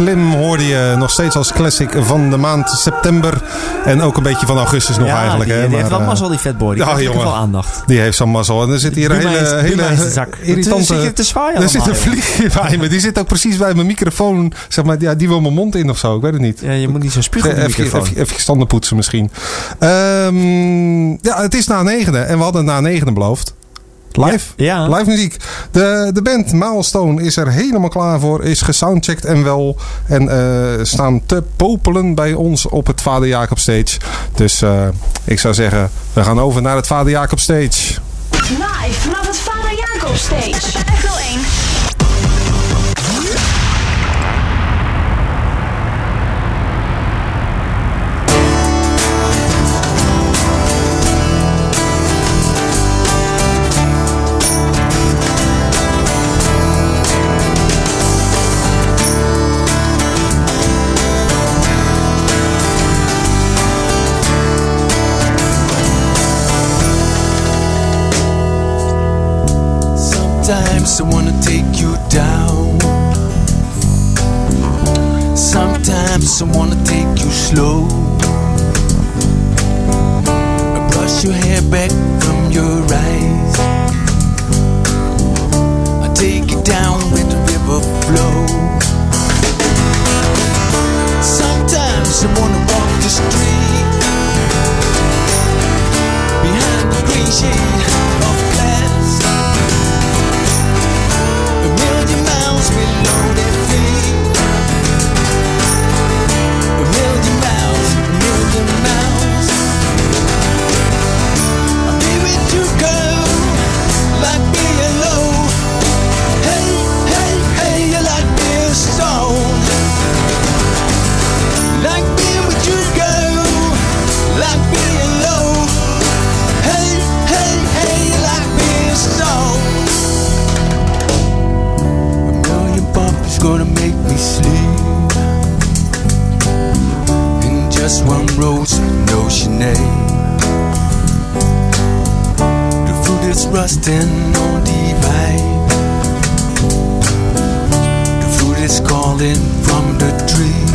Speaker 2: Slim hoorde je nog steeds als classic van de maand september. En ook een beetje van augustus nog
Speaker 3: Ja,
Speaker 2: eigenlijk.
Speaker 3: die-
Speaker 2: hè,
Speaker 3: die heeft
Speaker 2: maar,
Speaker 3: wel
Speaker 2: eh,
Speaker 3: mazzel, die Fatboy. Die
Speaker 2: jongen.
Speaker 3: wel aandacht.
Speaker 2: Die heeft zo'n mazzel. En er zit hier een hele, hele irritante...
Speaker 3: Zit je te zwaaien
Speaker 2: Er zit een
Speaker 3: allemaal,
Speaker 2: vlieg bij me. Die zit ook precies bij mijn microfoon. Zeg maar, ja, die wil mijn mond in of zo. Ik weet het niet.
Speaker 3: Ja, je moet niet zo
Speaker 2: Even,
Speaker 3: microfoon.
Speaker 2: even, even standen poetsen misschien. Ehm, ja, het is na negende. En we hadden na negende beloofd. Live?
Speaker 3: Ja.
Speaker 2: Live muziek. De, de band Milestone is er helemaal klaar voor. Is gesoundcheckt en wel. En eh, staan te popelen bij ons op het Vader Jacob Stage. Dus eh, ik zou zeggen, we gaan over naar het Vader Jacob Stage.
Speaker 16: Live vanaf het Vader Jacob Stage. Echo 1.
Speaker 1: Sometimes I wanna take you down. Sometimes I wanna take you slow. I Brush your hair back from your eyes. I take you down with the river flow. Sometimes I wanna walk the street behind the green shade rose, no name The fruit is rusting on the vine. The fruit is calling from the trees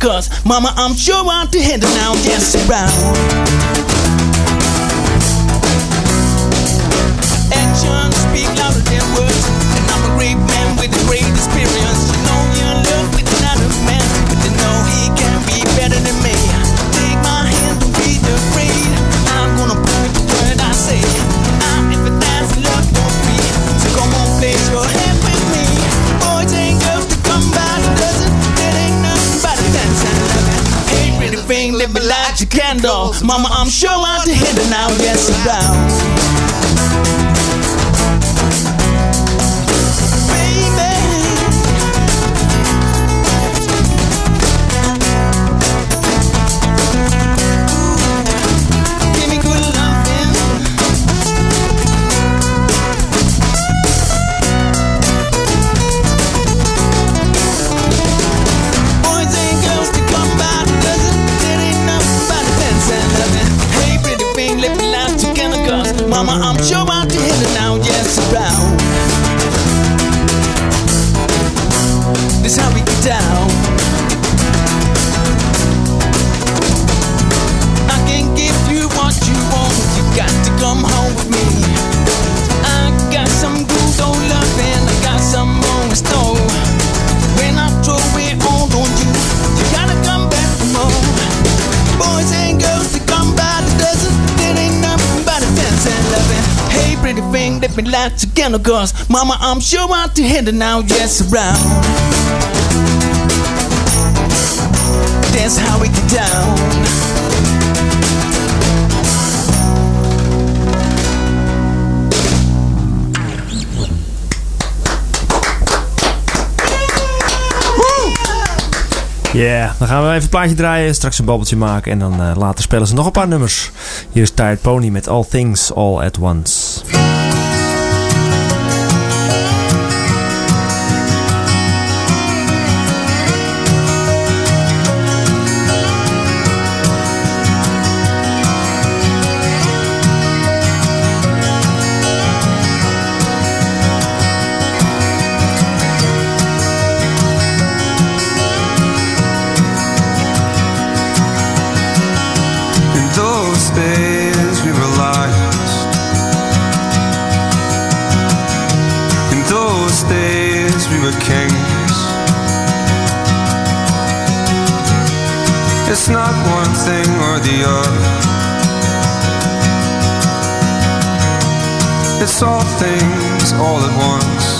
Speaker 1: Cause mama, I'm sure I'm to handle now, dance around. Mama, I'm sure I'm to hit it now. Yes, bounce. Mama, I'm sure now, yes, around. How we down.
Speaker 3: Ja, yeah, dan gaan we even een plaatje draaien, straks een babbeltje maken en dan eh, later spelen ze nog een paar nummers. Hier is Tired Pony met All Things All at Once.
Speaker 4: it's all things all at once.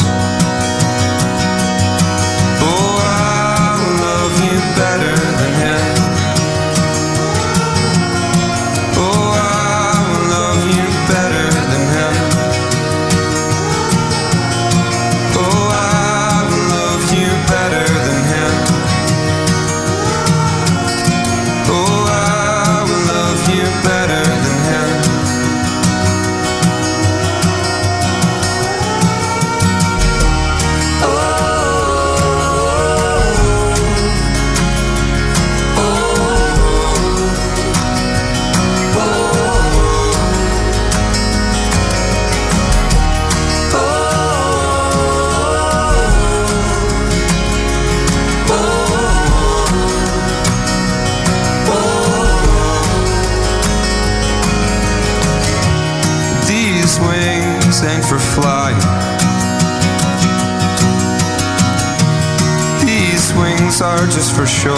Speaker 4: are just for show.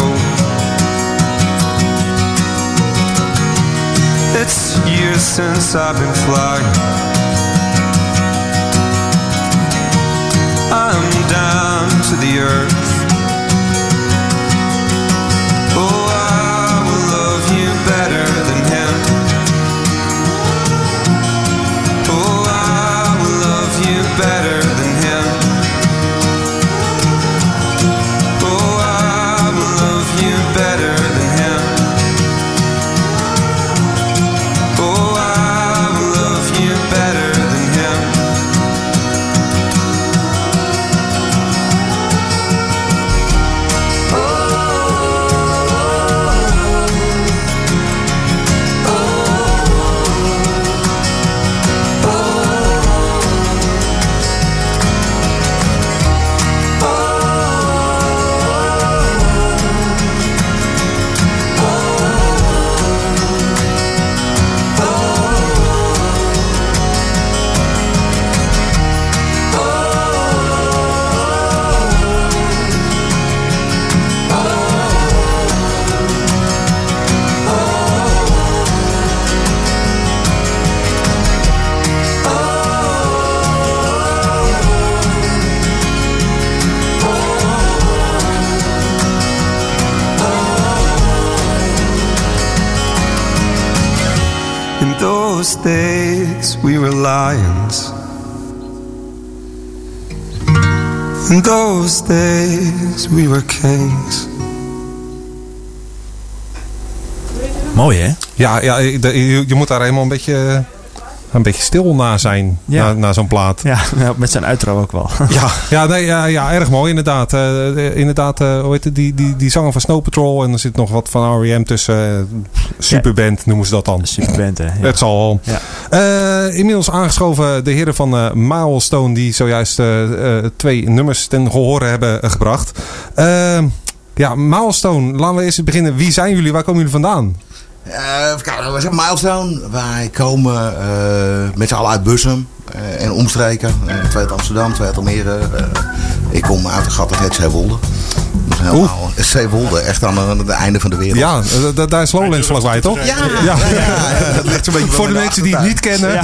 Speaker 4: It's years since I've been flying. I'm down to the earth. Those days we were lions. In those days we were kings.
Speaker 3: Mooi hè?
Speaker 2: Ja, ja je, je moet daar helemaal een beetje, een beetje stil na zijn.
Speaker 3: Ja.
Speaker 2: Na, na zo'n plaat.
Speaker 3: Ja, met zijn uitro ook wel.
Speaker 2: Ja, ja, nee, ja, ja erg mooi inderdaad. Eh, eh, inderdaad, eh, hoe heet het, die, die, die zanger van Snow Patrol. En er zit nog wat van R.E.M. tussen. superband noemen ze dat dan.
Speaker 3: Superband hè. Ja.
Speaker 2: Het zal. Eh, inmiddels aangeschoven de heren van Milestone. Die zojuist twee nummers ten gehore hebben gebracht. Ja, Milestone. Laten we eerst beginnen. Wie zijn jullie? Waar komen jullie vandaan?
Speaker 17: Zijn Milestone. Wij komen eh, met z'n allen uit Bussum eh, en omstreken. Eh, twee uit Amsterdam, twee uit Almere. Ik kom uit een gat dat heet Zeewolde. Helemaal Zeewolde, echt aan het einde van de wereld.
Speaker 2: Ja, da- daar is Lowlands vlakbij, toch?
Speaker 17: Ja, ja, ja, ja, dat ligt zo'n beetje
Speaker 2: Voor de mensen die het niet kennen.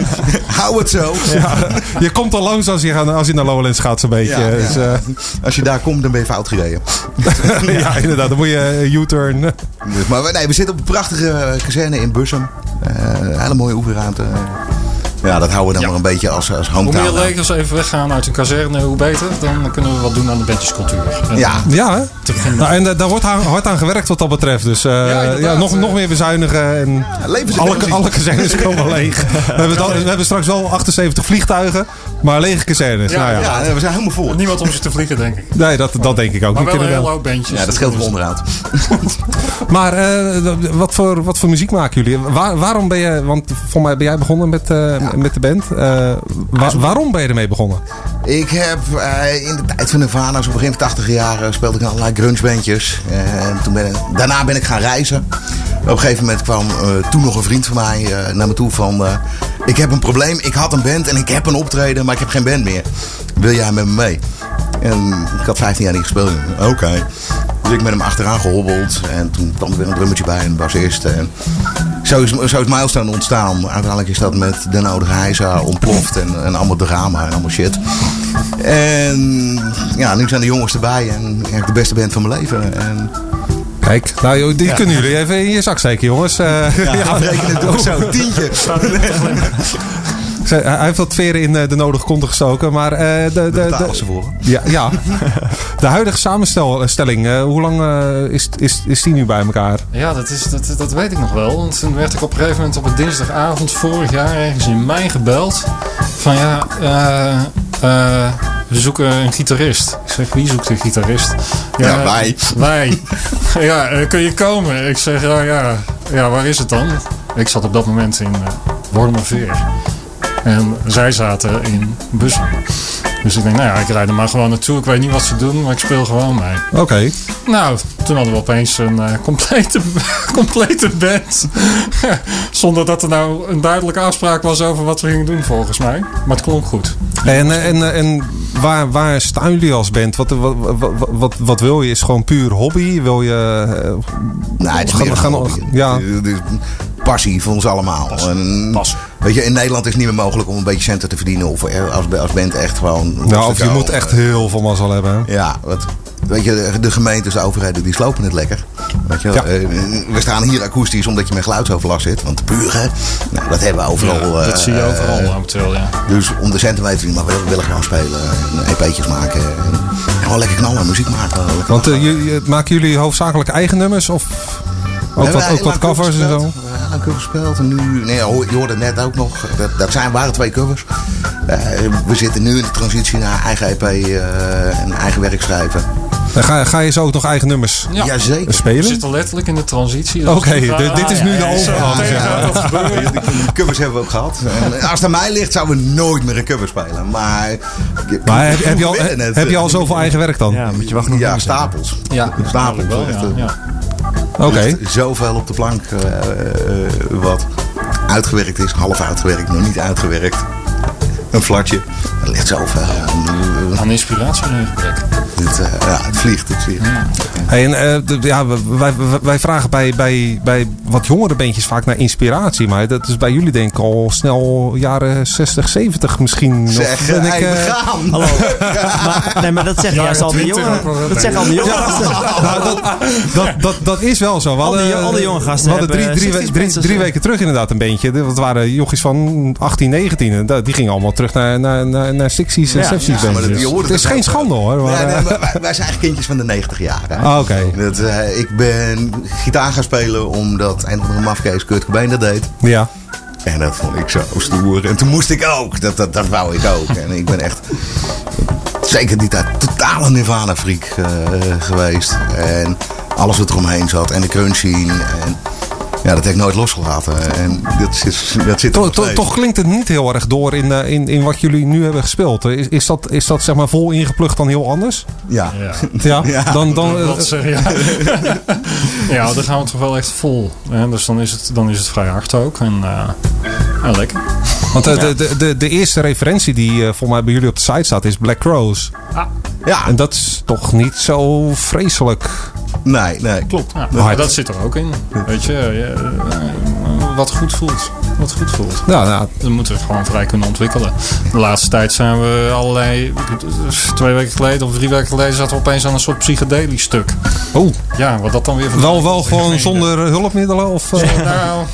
Speaker 17: Hou het zo.
Speaker 2: Ja, je komt al langs als je, als je naar Lowlands gaat, zo'n beetje.
Speaker 17: Ja, ja.
Speaker 2: Dus, eh,
Speaker 17: Als je daar komt, dan ben je fout gereden.
Speaker 2: ja, inderdaad. Dan moet je eh, U-turn.
Speaker 17: Dus, maar we, nee, we zitten op een prachtige kazerne in Bussum. Eh, een hele mooie oefenruimte. Ja, dat houden we dan maar een beetje als, als
Speaker 18: Hoe
Speaker 17: hometown.
Speaker 18: meer legers even weggaan uit een kazerne, hoe beter. Dan kunnen we wat doen aan de bandjescultuur. En,
Speaker 17: Ja.
Speaker 2: Ja, hè? Nou, en eh, daar wordt ha- hard aan gewerkt wat dat betreft. Dus eh, ja, nog,
Speaker 18: eh.
Speaker 2: nog meer bezuinigen. En alle, alle kazernes komen leeg. We hebben, dan- we hebben straks wel 78 vliegtuigen, maar lege kazernes.
Speaker 18: Ja,
Speaker 2: nou ja.
Speaker 17: Ja, we zijn helemaal vol.
Speaker 18: Niemand om ze te vliegen, denk ik.
Speaker 2: Nee, dat, dat denk ik ook.
Speaker 18: Maar wel een heel hoop bandjes.
Speaker 17: Ja, dat scheelt wel onderhoud.
Speaker 2: Maar eh, wat, voor, wat voor muziek maken jullie? Waar, waarom ben je, want voor mij ben jij begonnen met, eh, met de band. Eh, wa- waarom ben je ermee begonnen?
Speaker 17: Ik heb eh, in de tijd van Nirvana, zo begin 80 jaren, speelde ik in allerlei grungebandjes. En toen ben ik, daarna ben ik gaan reizen. Op een gegeven moment kwam eh, toen nog een vriend van mij eh, naar me toe van... eh, ik heb een probleem, ik had een band en ik heb een optreden, maar ik heb geen band meer. Wil jij met me mee? En ik had 15 jaar niet gespeeld. Oké. Dus ik met hem achteraan gehobbeld. En toen kwam er weer een drummetje bij en bassist. En zo is, zo is Milestone ontstaan. Uiteindelijk is dat met de nodige hijza ontploft. En, en allemaal drama en allemaal shit. En ja, nu zijn de jongens erbij. En eigenlijk de beste band van mijn leven. En
Speaker 2: Kijk, nou, joh, die kunnen jullie even in je zak steken, jongens. Eh,
Speaker 17: ja, afrekenen het ook zo. Tientje.
Speaker 2: Hij heeft wat veren in eh, de nodige konten gestoken, maar... eh, de, de, de-
Speaker 17: ze voor.
Speaker 2: Ja, ja. De huidige samenstelling, eh, hoe lang is, is, is die nu bij elkaar?
Speaker 18: Ja, dat, is, dat, dat weet ik nog wel. Want toen werd ik op een gegeven moment op een dinsdagavond vorig jaar ergens in mei gebeld. Van ja, eh, eh, we zoeken een gitarist. Ik zeg, wie zoekt een gitarist?
Speaker 17: Ja, wij.
Speaker 18: Wij. ja, kun je komen? Ik zeg, ja, ja, ja, waar is het dan? Ik zat op dat moment in uh, Wormerveer. En zij zaten in Bussen. Dus ik denk, nou ja, ik rijd er maar gewoon naartoe. Ik weet niet wat ze doen, maar ik speel gewoon mee.
Speaker 2: Oké.
Speaker 18: Nou, toen hadden we opeens een eh, complete, complete band. Zonder dat er nou een duidelijke afspraak was over wat we gingen doen, volgens mij. Maar het klonk goed.
Speaker 2: En, eh, en, eh, en waar, waar staan jullie als band? Wat, wat, wat, wat, wat wil je? Is het gewoon puur hobby? Wil je... eh,
Speaker 17: Nee, het is
Speaker 2: gaan-
Speaker 17: meer
Speaker 2: gaan-
Speaker 17: een hobby.
Speaker 2: Ja.
Speaker 17: Passie voor ons allemaal. En, Weet je, in Nederland is het niet meer mogelijk om een beetje centen te verdienen. Of als, als band echt gewoon...
Speaker 2: Nou, of je moet echt heel veel mazzel hebben. hè?
Speaker 17: Ja, wat, weet je, de, gemeentes, de overheden, die slopen het lekker. Weet je, wel.
Speaker 2: Ja.
Speaker 17: Eh, we staan hier akoestisch omdat je met geluidsoverlast zit. Want de buren, nou, dat hebben we overal.
Speaker 18: Ja, dat
Speaker 17: eh,
Speaker 18: zie je overal
Speaker 17: eh,
Speaker 18: momenteel, ja.
Speaker 17: Dus om de we niet, maar we willen gewoon spelen. En EP'tjes maken. En gewoon lekker knallen, muziek maken. Lekker
Speaker 2: Want eh, maken jullie hoofdzakelijk eigen nummers? Of ook
Speaker 17: We
Speaker 2: wat, ook wat covers en zo?
Speaker 17: We lang covers gespeeld. En nu, nee, je hoorde net ook nog, dat, dat zijn, waren twee covers. Eh, we zitten nu in de transitie naar eigen EP eh, en eigen werk schrijven.
Speaker 2: Dan ga, ga je zo ook nog eigen nummers
Speaker 18: Ja.
Speaker 17: Jazeker.
Speaker 18: We
Speaker 2: spelen?
Speaker 18: zitten letterlijk in de transitie.
Speaker 2: Oké, dit- dit is nu de overgang,
Speaker 18: gebeuren.
Speaker 17: Die covers hebben we ook gehad. En als het aan mij ligt, zouden we nooit meer een cover spelen. Maar,
Speaker 2: Maar heb, heb, je al,
Speaker 17: we het.
Speaker 2: heb je al zoveel eigen werk dan?
Speaker 3: Ja, moet je wachten nog
Speaker 17: Ja, stapels.
Speaker 18: Ja,
Speaker 17: Stapels.
Speaker 18: wel, ja,
Speaker 17: eh,
Speaker 18: ja.
Speaker 2: Oké.
Speaker 17: Ligt Zoveel op de plank eh, eh, wat uitgewerkt is, half uitgewerkt, nog niet uitgewerkt. Een flatje. Er ligt zoveel. eh,
Speaker 18: Aan inspiratie gebrek.
Speaker 17: Het, eh, ja, het vliegt, het vliegt.
Speaker 2: Hey, en, eh, de- ja, wij, vragen bij, bij, bij wat jongere bandjes vaak naar inspiratie. Maar dat is bij jullie denk ik al snel jaren 60, 70 misschien.
Speaker 17: Zeg,
Speaker 2: ben ik,
Speaker 17: gaan.
Speaker 3: Hallo. Maar, nee, maar dat zeggen juist al die jongen. Dat zeggen al die jonge gasten.
Speaker 2: Nou, dat, dat, dat, dat is wel zo. We
Speaker 3: Al die-
Speaker 2: hadden,
Speaker 3: al die jonge gasten
Speaker 2: We hadden drie,
Speaker 3: hebben
Speaker 2: drie,
Speaker 3: 60's
Speaker 2: we- drie, drie weken terug inderdaad een bandje. Dat waren jochies van 18, 19. En dat- die gingen allemaal terug naar, naar, naar, naar 60s en
Speaker 17: Ja,
Speaker 2: 70s
Speaker 17: ja, maar
Speaker 2: bandjes.
Speaker 17: dat- je hoort
Speaker 2: het is geen schande hoor. Eh,
Speaker 17: wij, zijn eigenlijk kindjes van de 90 jaar.
Speaker 2: Ah, oké.
Speaker 17: Eh, ik ben gitaar gaan spelen omdat een van de mafkees Kurt Cobain dat deed.
Speaker 2: ja.
Speaker 17: En dat vond ik zo stoer. En toen moest ik ook. Dat, dat, dat wou ik ook. En ik ben echt zeker die tijd totaal een Nirvana-freak eh, geweest. En alles wat eromheen zat. En de crunch. En ja, dat heb ik nooit losgelaten. En dat zit, dat zit
Speaker 2: Toch, klinkt het niet heel erg door in, eh, in, in wat jullie nu hebben gespeeld. Is, is, dat, is dat zeg maar vol ingeplucht dan heel anders?
Speaker 17: Ja.
Speaker 18: Ja.
Speaker 2: Ja, dan... dan
Speaker 18: Dat ja. ja, dan gaan we toch wel echt vol. Hè? Dus dan is, het, dan is het vrij hard ook. En eh, ja, lekker.
Speaker 2: Want eh, de, de, de, de eerste referentie die voor mij bij jullie op de site staat is Black Rose.
Speaker 17: Ja.
Speaker 2: En dat is toch niet zo vreselijk.
Speaker 17: Nee, nee, klopt.
Speaker 18: Ja,
Speaker 2: Hard.
Speaker 18: dat zit er ook in. Weet je, eh, eh, wat goed voelt. Wat goed voelt.
Speaker 2: Ja, nou,
Speaker 18: Dat moeten we gewoon vrij kunnen ontwikkelen. De laatste tijd zijn we allerlei... Twee weken geleden of drie weken geleden zaten we opeens aan een soort psychedelisch stuk.
Speaker 2: Oh.
Speaker 18: Ja, wat dat dan weer...
Speaker 2: wel, wel gewoon zonder hulpmiddelen? Of, eh,
Speaker 18: Nou,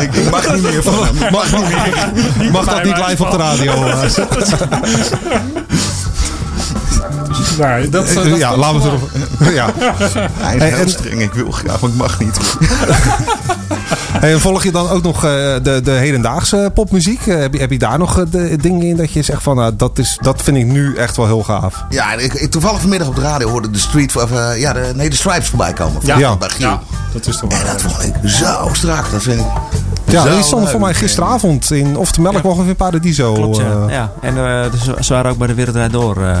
Speaker 17: ik mag niet meer van
Speaker 2: mag, mag dat niet live op de radio? eh?
Speaker 18: dat,
Speaker 2: Eh,
Speaker 18: dat
Speaker 2: ja, laten we erop. Ja.
Speaker 17: Hij is
Speaker 2: Hey,
Speaker 17: heel
Speaker 2: en-
Speaker 17: streng. Ik wil graag, maar ik mag niet.
Speaker 2: Hey, en volg je dan ook nog eh, de, de hedendaagse popmuziek? Eh, heb, je, heb je daar nog eh, de, dingen in dat je zegt van nou, dat, is, dat vind ik nu echt wel heel gaaf?
Speaker 17: Ja, ik, ik- toevallig vanmiddag op de radio hoorde de Street of, eh, ja, de, nee, de Stripes voorbij komen.
Speaker 2: Ja. Ja.
Speaker 17: Bij Giel.
Speaker 18: Ja, dat is toch wel...
Speaker 17: En dat vond ik zo strak. Dat vind ik.
Speaker 2: Ja, die stond voor mij gisteravond in of de Melkweg of in Paradiso.
Speaker 3: Klopt, ja.
Speaker 2: eh.
Speaker 3: ja. En eh, dus ze waren ook bij de Wereldrijd Door eh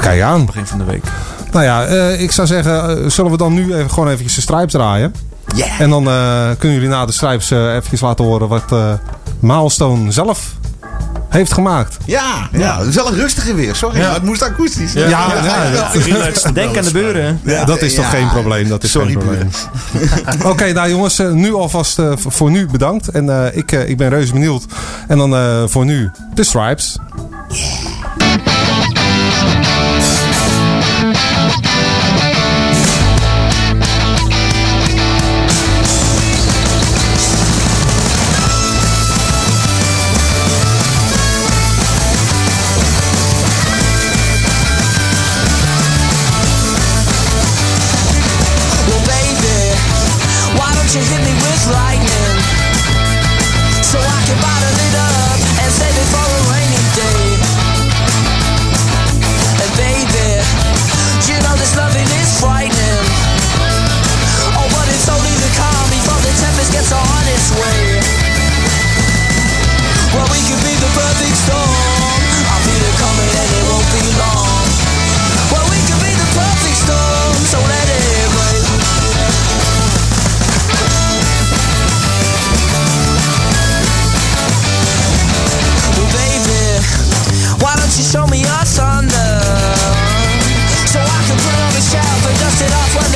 Speaker 2: Kijk aan.
Speaker 3: begin van de week.
Speaker 2: Nou ja, eh, ik zou zeggen, zullen we dan nu even, gewoon eventjes de Stripes draaien?
Speaker 17: Ja.
Speaker 2: En dan eh, kunnen jullie na de Stripes eh eventjes laten horen wat eh Milestone zelf heeft gemaakt.
Speaker 17: Ja, ja, het is wel een rustige weer. Sorry,
Speaker 18: Ja.
Speaker 17: maar het moest akoestisch.
Speaker 2: Ja, ja,
Speaker 3: Denk aan de buren.
Speaker 17: Ja,
Speaker 2: dat is toch geen probleem? Dat is
Speaker 17: Sorry,
Speaker 2: geen probleem. Oké, nou jongens, eh, nu alvast eh, voor nu bedankt. En eh, ik, ik ben reuze benieuwd. En dan eh, voor nu de Stripes.
Speaker 5: dust it off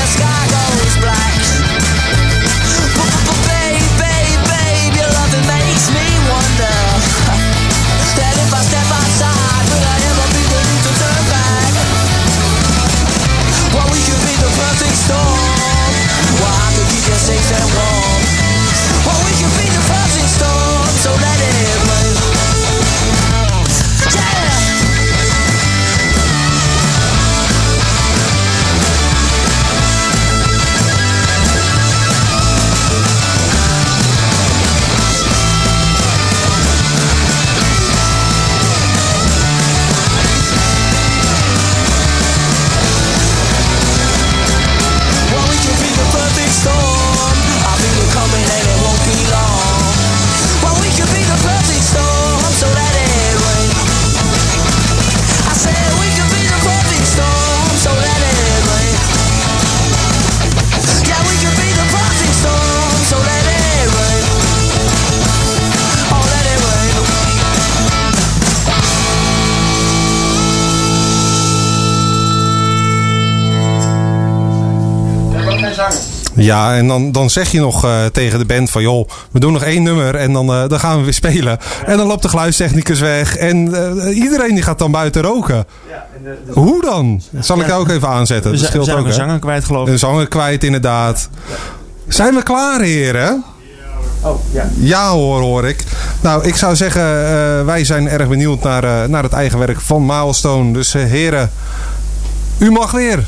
Speaker 2: Ja, en dan, dan zeg je nog eh, tegen de band van... joh, we doen nog één nummer en dan, eh, dan gaan we weer spelen. En dan loopt de geluidstechnicus weg. En eh, iedereen die gaat dan buiten roken. Hoe dan? Zal ik
Speaker 3: Ja.
Speaker 2: ook even aanzetten.
Speaker 3: We
Speaker 2: Dat
Speaker 3: zijn- we
Speaker 2: scheelt
Speaker 3: zijn
Speaker 2: ook,
Speaker 3: een
Speaker 2: hè?
Speaker 3: zanger kwijt, geloof ik.
Speaker 2: Een zanger kwijt, inderdaad. Zijn we klaar, heren?
Speaker 3: Oh, ja.
Speaker 2: Ja hoor, hoor ik. Nou, ik zou zeggen, eh, wij zijn erg benieuwd naar, eh, naar het eigen werk van Milestone. Dus heren, u mag weer.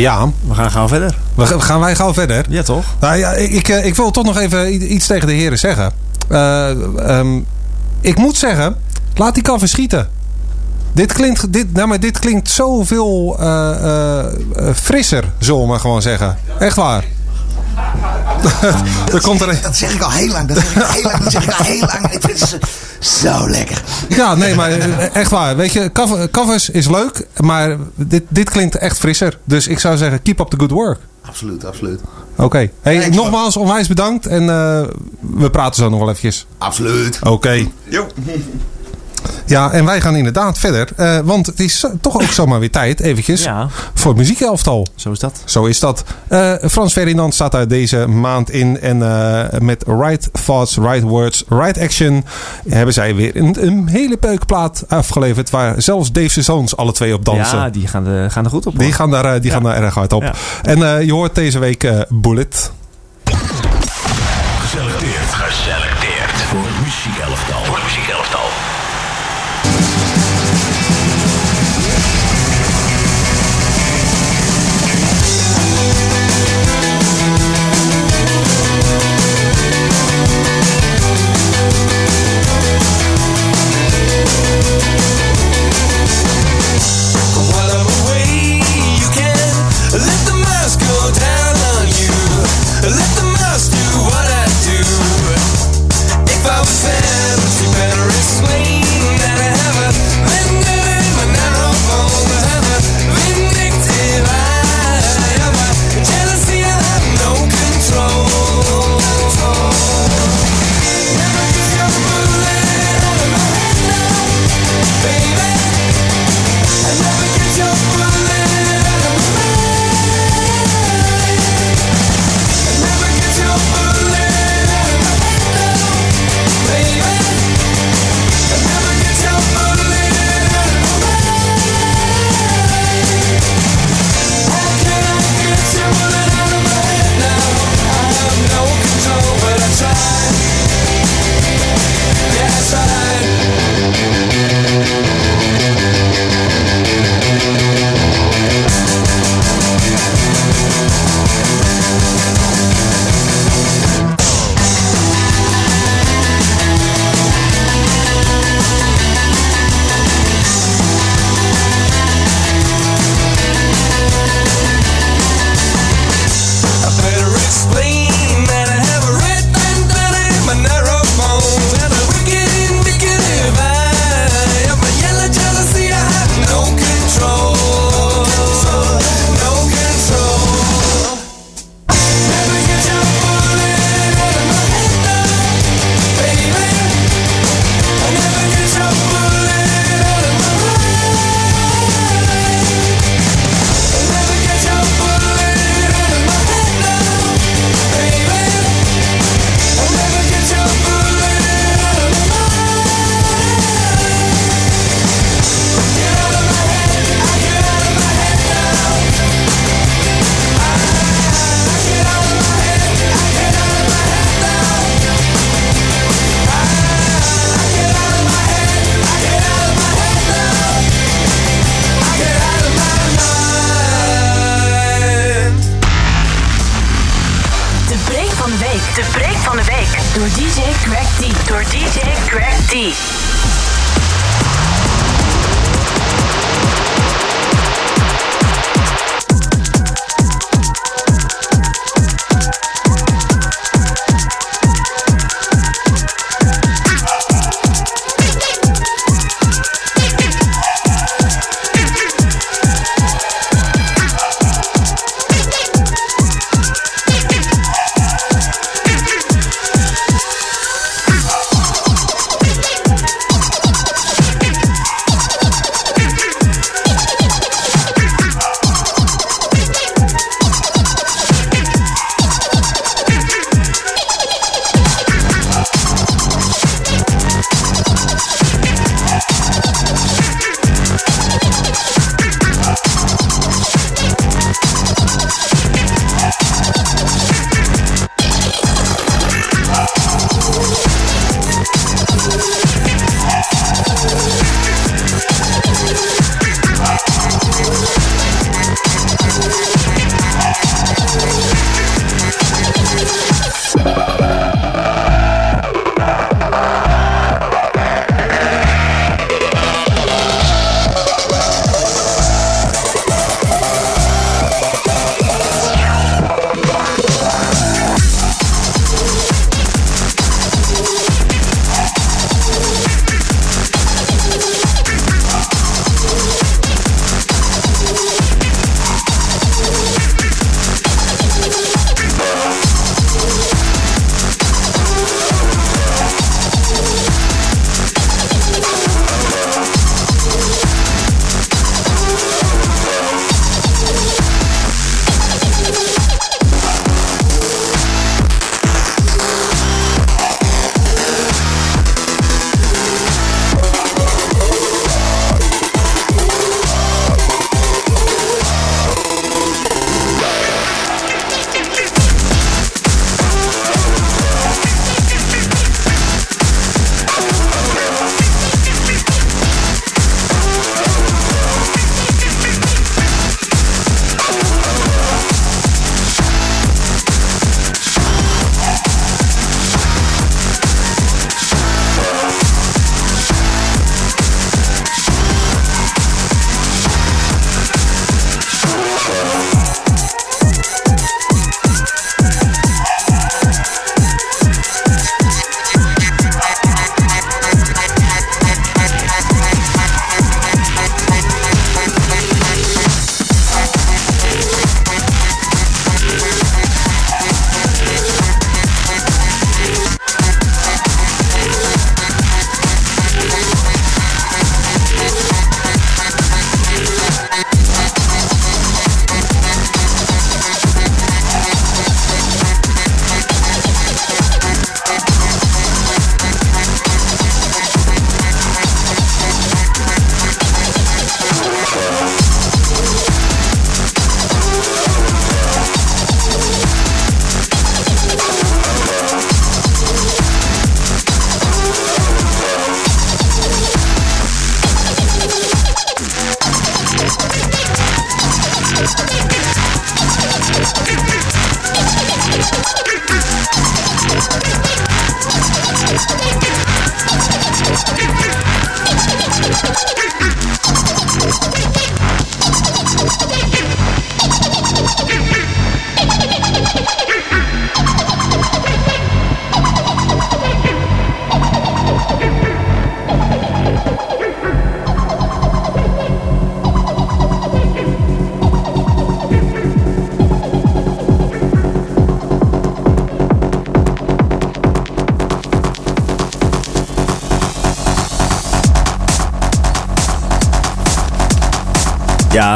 Speaker 2: Ja.
Speaker 3: We gaan gauw verder.
Speaker 2: We, gaan- wij gauw verder?
Speaker 3: Ja, toch?
Speaker 2: Nou ja, ik, eh, ik wil toch nog even iets tegen de heren zeggen. Eh, ehm, ik moet zeggen, laat die kan verschieten. Dit klinkt, dit, nou, maar dit klinkt zoveel eh, eh, eh, frisser, zullen we maar gewoon zeggen. Echt waar. er komt er een...
Speaker 17: Dat zeg ik al heel lang. Dat zeg ik al heel lang. Dat zeg ik al heel lang. Het zo lekker.
Speaker 2: Ja, nee, maar eh, echt waar. Weet je, cover- covers is leuk, maar dit, dit klinkt echt frisser. Dus ik zou zeggen, keep up the good work.
Speaker 17: Absoluut, absoluut.
Speaker 2: Oké. Hey, nogmaals onwijs bedankt en eh, we praten zo nog wel eventjes.
Speaker 17: Absoluut.
Speaker 2: Oké.
Speaker 17: Jo.
Speaker 2: Ja, en wij gaan inderdaad verder. eh, want het is toch ook zomaar weer tijd, eventjes,
Speaker 3: Ja.
Speaker 2: voor het muziekelftal.
Speaker 3: Zo is dat.
Speaker 2: Zo is dat. Eh, Frans Ferdinand staat daar deze maand in. En eh, met Right Thoughts, Right Words, Right Action... hebben zij weer een, een hele peukplaat afgeleverd... waar zelfs Dave Zoons alle twee op dansen.
Speaker 3: Ja, die gaan er, gaan er goed op. hoor.
Speaker 2: Die gaan daar, die gaan daar erg hard op.
Speaker 3: Ja.
Speaker 2: En eh, je hoort deze week eh, Bullet.
Speaker 15: Geselecteerd. Geselecteerd. Voor het muziekelftal. Voor het muziekelftal.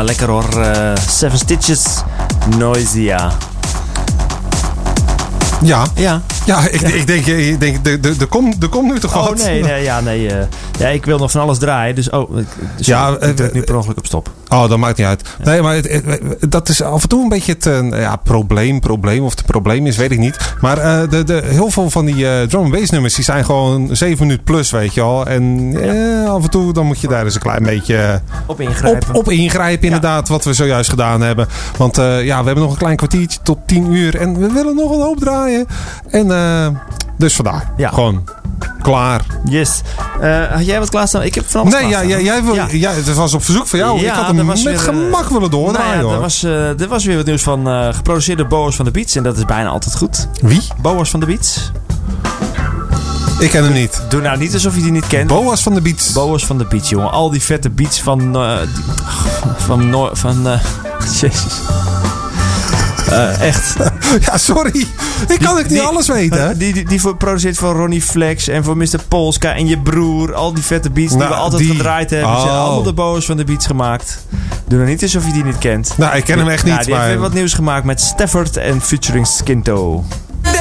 Speaker 3: Ja, lekker hoor. Eh, Seven Stitches, Noisia.
Speaker 2: Ja.
Speaker 3: Ja.
Speaker 2: Ja, ik, ik denk, ik denk de, de, de, kom, de kom nu toch
Speaker 3: Oh nee, nee, ja, nee. eh, ja, ik wil nog van alles draaien, dus oh, ik, dus
Speaker 2: Ja,
Speaker 3: ik druk
Speaker 2: eh,
Speaker 3: nu per ongeluk op stop.
Speaker 2: Oh, dat maakt niet uit. Nee, maar het- het- dat is af en toe een beetje het ja, probleem. Probleem of het probleem is, weet ik niet. Maar de, de, heel veel van die drum and bass nummers die zijn gewoon 7 minuten plus, weet je wel. En eh, af en toe dan moet je daar eens een klein beetje
Speaker 3: Op ingrijpen.
Speaker 2: op, op ingrijpen, inderdaad. Wat we zojuist gedaan hebben. Want eh, ja, we hebben nog een klein kwartiertje tot 10 uur. En we willen nog een hoop draaien. En eh, dus vandaar. Gewoon klaar.
Speaker 3: Yes. Eh, had jij wat klaarstaan? Ik heb van alles
Speaker 2: Nee, ja,
Speaker 3: klaarstaan.
Speaker 2: jij, wil, ja. het was op verzoek van jou. ik had hem met
Speaker 3: weer,
Speaker 2: gemak willen doordraaien
Speaker 3: nou ja,
Speaker 2: hoor.
Speaker 3: Er was, er was weer wat nieuws van geproduceerd door Boas van de Beats. En dat is bijna altijd goed.
Speaker 2: Wie?
Speaker 3: Boas van de Beats.
Speaker 2: Ik ken hem niet.
Speaker 3: Doe nou niet alsof je die niet kent.
Speaker 2: Boas van de Beats.
Speaker 3: Boas van de Beats, jongen. Al die vette beats van... eh, die- van... Noor- van eh, Jezus. Eh, echt.
Speaker 2: ja, sorry. Ik kan het niet alles weten. hè?
Speaker 3: Die, die, die voor, produceert voor Ronnie Flex en voor Mr. Polska en je broer. Al die vette beats die
Speaker 2: Nou,
Speaker 3: we altijd
Speaker 2: die-
Speaker 3: gedraaid hebben. Die zijn
Speaker 2: Oh.
Speaker 3: allemaal de Boas van de Beats gemaakt. Doe nou niet alsof je die niet kent.
Speaker 2: Nou, ik ken hem echt
Speaker 3: Ja,
Speaker 2: niet,
Speaker 3: die
Speaker 2: maar-
Speaker 3: heeft weer wat nieuws gemaakt met Stafford en featuring Skinto.
Speaker 19: Den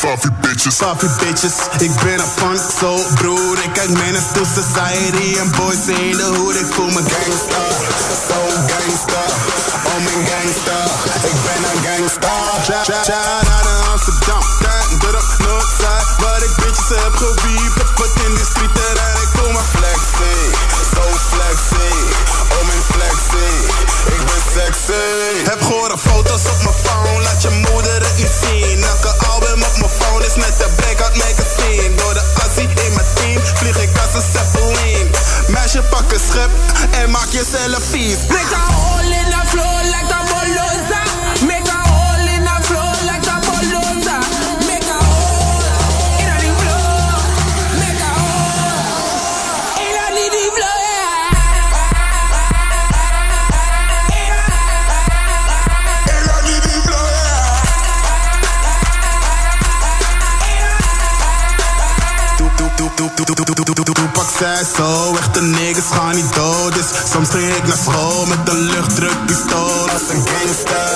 Speaker 20: Fuffy bitches, bitches.
Speaker 5: Ik ben een funk soul broer. Ik kijk menace to society en boys in de hood. Ik voel me gangsta, so gangsta. Oh mijn gangsta, ik ben een gangsta. Shout out naar Amsterdam, kijk door op Noordzij. Waar ik bitches heb gewiepen, put in de street en ik voel me flexy. So flexy, oh mijn flexy. Ik ben sexy. Heb gore foto's op mijn phone, pak een schep en maak jezelf vies.
Speaker 19: Hole in
Speaker 5: Zei zo, echte niggas gaan niet dood. Dus soms ging ik naar school met een luchtdrukpistool. Als een gangster,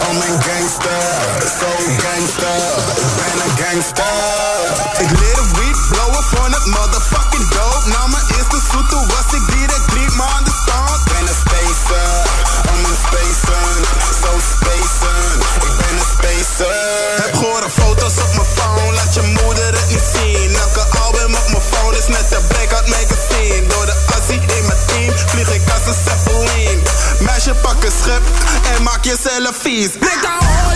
Speaker 5: oh mijn gangster So gangster, ik ben een gangster. Ik leerde en maak jezelf vies
Speaker 19: Make a hole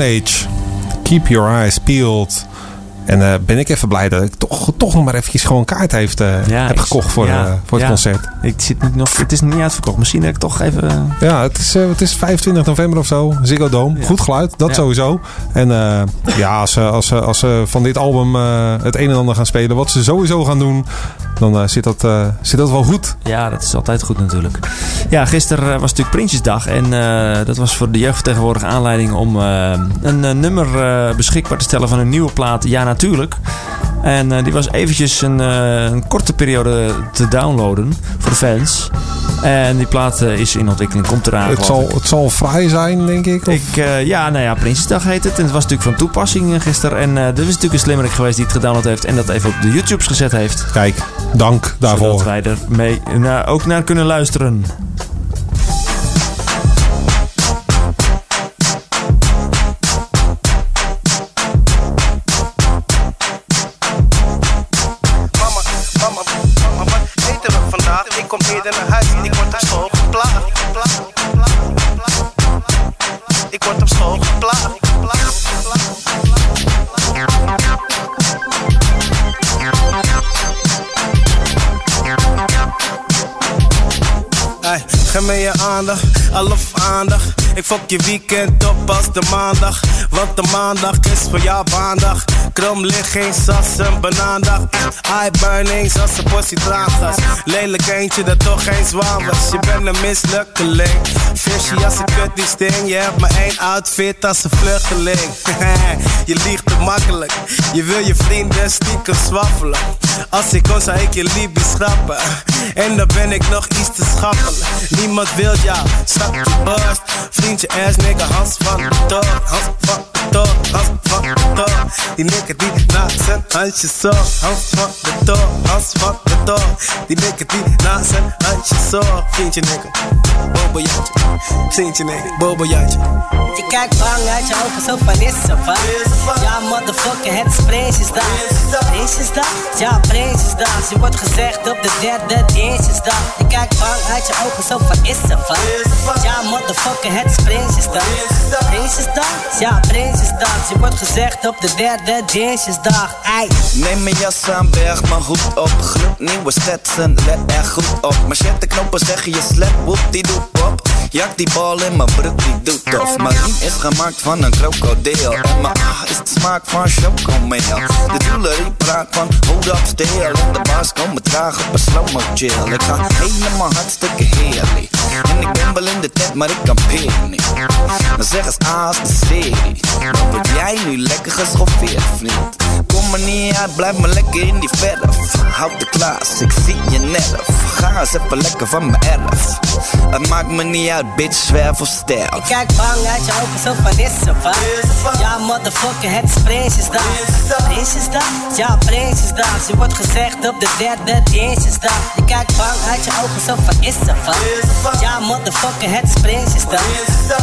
Speaker 2: Stone Age. Keep your eyes peeled. En eh, ben ik even blij dat ik toch, toch nog maar eventjes gewoon kaart heeft, eh, heb
Speaker 3: ik-
Speaker 2: gekocht voor,
Speaker 3: ja,
Speaker 2: eh, voor het
Speaker 3: ja.
Speaker 2: concert.
Speaker 3: Ik zit niet nog, het is nog niet uitverkocht. Misschien dat ik toch even...
Speaker 2: Ja, het is, het is 25 november of zo. Ziggo Dome. Goed geluid, dat
Speaker 3: Ja.
Speaker 2: sowieso. En ja, als ze, als, ze, als ze van dit album het een en ander gaan spelen, wat ze sowieso gaan doen, dan zit, dat, zit dat wel goed.
Speaker 3: Ja, dat is altijd goed natuurlijk. Ja, gisteren eh, was natuurlijk Prinsjesdag. En eh, dat was voor de jeugdvertegenwoordiger aanleiding om eh, een nummer beschikbaar te stellen van een nieuwe plaat. Ja, natuurlijk. En die was eventjes een, een korte periode te downloaden voor de fans. En die plaat is in ontwikkeling, komt eraan.
Speaker 2: Het zal,
Speaker 3: ik.
Speaker 2: het zal fraai zijn, denk ik. Of?
Speaker 3: Ik, ja, nou ja, Prinsjesdag heet het. En het was natuurlijk van toepassing gisteren. En er is natuurlijk een slimmerik geweest die het gedownload heeft en dat even op de YouTubes gezet heeft.
Speaker 2: Kijk, dank daarvoor.
Speaker 3: Zodat wij er mee, na- ook naar kunnen luisteren.
Speaker 21: Me je aandacht. Ik fok je weekend op als de maandag. Want de maandag is voor jou maandag. Krom ligt geen sas en banaandag. Eye burning zoals een portie traangas. Lelijk eentje dat toch geen zwaan was. Je bent een mislukkeling. Fishy als een kut die sting. Je hebt maar één outfit als een vluchteling. je liegt te makkelijk. Je wil je vrienden stiekem zwaffelen. Als ik kon zou ik je liefde schrappen. En dan ben ik nog iets te schappelen. Niemand wil jou, zak je borst. Vriendje ass nigga, Hans van de Toor. Hans van de Toor, Hans van de Toor. Die nigga die naast zijn handje zo. Hans van de Toor, Hans van de Toor. Die nigga die naast zijn handje zo. Vriendje nigga, bobojaatje. Vriendje nigga, bobojaatje.
Speaker 22: Je kijkt bang uit je ogen, zo van is het wat? Ja, motherfucker, het is Prinsjesdag. Prinsjesdag? Ja, Prinsjesdag. Je wordt gezegd op de derde Dinsjesdag. Je kijkt bang uit je ogen, zo van is het wat? Ja, motherfucker, het is Prinsjesdag. Prinsjesdag? Ja, Prinsjesdag. Je wordt gezegd op de derde Dinsjesdag. Ei.
Speaker 19: Neem mijn jas aan, berg mijn hoed op. Gloednieuwe Stetson, let er goed op. Machette knoppen zeggen je slap, woep die doet pop. Jak die bal in mijn broek, die doet tof. Mijn riem is gemaakt van een krokodil. En mijn ah is de smaak van chocomel. De jewelry praat van hold up stil. En de baas komen traag op een slow-mo chill. Ik ga helemaal hartstikke heerlijk. En ik ben in de tent, maar ik kan peer niet. Dan zeggen ze ah, is de serie. Word jij nu lekker geschoffeerd, vriend. Kom er niet uit, blijf maar lekker in die verf. Houd de klas, ik zie je nerf. Ga eens even lekker van mijn erf. Het maakt me niet uit, bitch, zwerf of stijl.
Speaker 22: Ik kijk bang uit je ogen, zo van is het wat? Ja, motherfucker, het is Prinsjesdag. Prinsjesdag? Ja, Prinsjesdag. Je wordt gezegd op de derde Dinsjesdag. Je kijkt bang uit je ogen, zo van is wat? Ja, motherfucker, het is Prinsjesdag.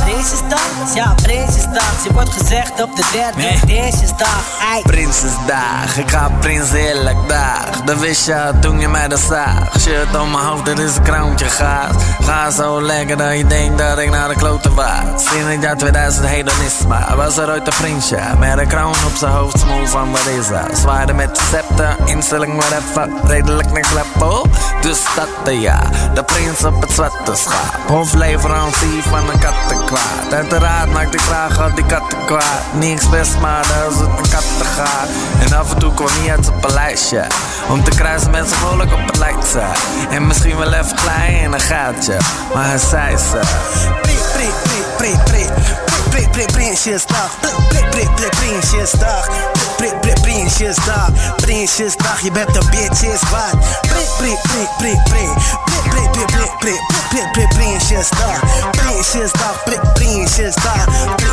Speaker 22: Prinsjesdag? Ja, Prinsjesdag. Je wordt gezegd op de derde Dinsjesdag. Ei.
Speaker 19: Prinsesdag, ik ga prins heerlijk dag. Dat wist je toen je mij dat zag. Shit om mijn hoofd, dit is een kroontje gaas. Ga zo lekker dat je denkt dat ik naar de kloten was. In het jaar 2000 hedonisme. Was er ooit een prinsje met een kroon op zijn hoofd. Smooth van wat is dat? Zwaarde met de scepter, instelling whatever. Redelijk niks level. Dus dat de ja, de prins op het zwarte schaap. Hofleverancier van een kattenkwaad. Uiteraard maakt ik graag al die katten kwaad. Niks best, maar als het een katten gaat. En af en toe kwam hij uit zijn paleisje. Om te kruisen met zijn vrolijk op het lijkt En misschien wel even klein in een gaatje. Maar hij zei ze.
Speaker 21: Pri, Prinsjesdag. Pri, pri, pri, pri, Prinsjesdag. Pri, pri, Prinsjesdag. Prinsjesdag, je bent een bitch, is. Pri,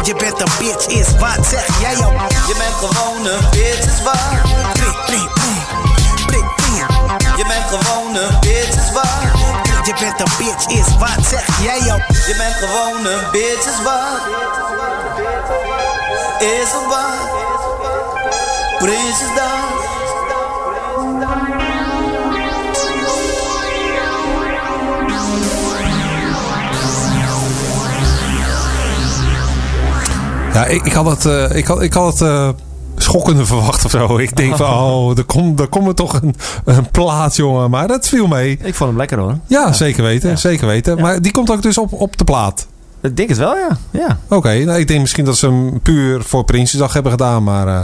Speaker 21: Je bent een bitch, is wat, zeg jij ook.
Speaker 19: Je bent gewoon een bitch, is. Je bent gewoon een bitch.
Speaker 21: Je bent een bitch, is wat, zeg jij ook.
Speaker 19: Je bent gewoon een bitch, is wat. Is het wat? Prinsjesdag.
Speaker 2: Ja, ik, ik had het, eh, ik had, ik had het eh, schokkender verwacht of zo. Ik denk van, oh, er komt, er komt er toch een, een plaat, jongen. Maar dat viel mee.
Speaker 3: Ik vond hem lekker hoor.
Speaker 2: Ja, zeker weten. Zeker weten. Maar die komt ook dus op, op de plaat.
Speaker 3: Ik denk het wel, ja. ja.
Speaker 2: Oké, nou, ik denk misschien dat ze hem puur voor Prinsjesdag hebben gedaan. Maar, eh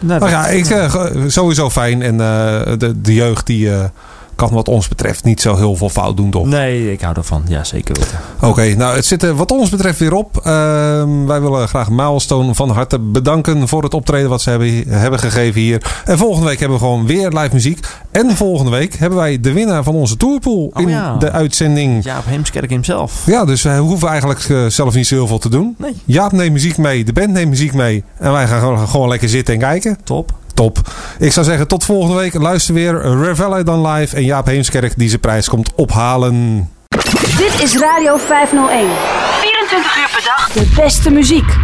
Speaker 3: Nou,
Speaker 2: maar ja, ik, ge- sowieso fijn. En eh, de, de jeugd die kan wat ons betreft niet zo heel veel fout doen, toch?
Speaker 3: Nee, ik hou ervan. Ja, zeker weten.
Speaker 2: Oké, nou het zit er wat ons betreft weer op. Ehm, wij willen graag Milestone van harte bedanken voor het optreden wat ze hebben, hebben gegeven hier. En volgende week hebben we gewoon weer live muziek. En volgende week hebben wij de winnaar van onze tourpool in
Speaker 3: Oh ja.
Speaker 2: de uitzending.
Speaker 3: Jaap Heemskerk hemzelf.
Speaker 2: Ja, dus wij hoeven eigenlijk eh, zelf niet zo heel veel te doen.
Speaker 3: Nee.
Speaker 2: Jaap neemt muziek mee, de band neemt muziek mee. En wij gaan gewoon lekker zitten en kijken.
Speaker 3: Top.
Speaker 2: Top. Ik zou zeggen, tot volgende week. Luister weer Revella dan live. En Jaap Heemskerk die zijn prijs komt ophalen.
Speaker 16: Dit is Radio 501. 24 uur per dag. De beste muziek.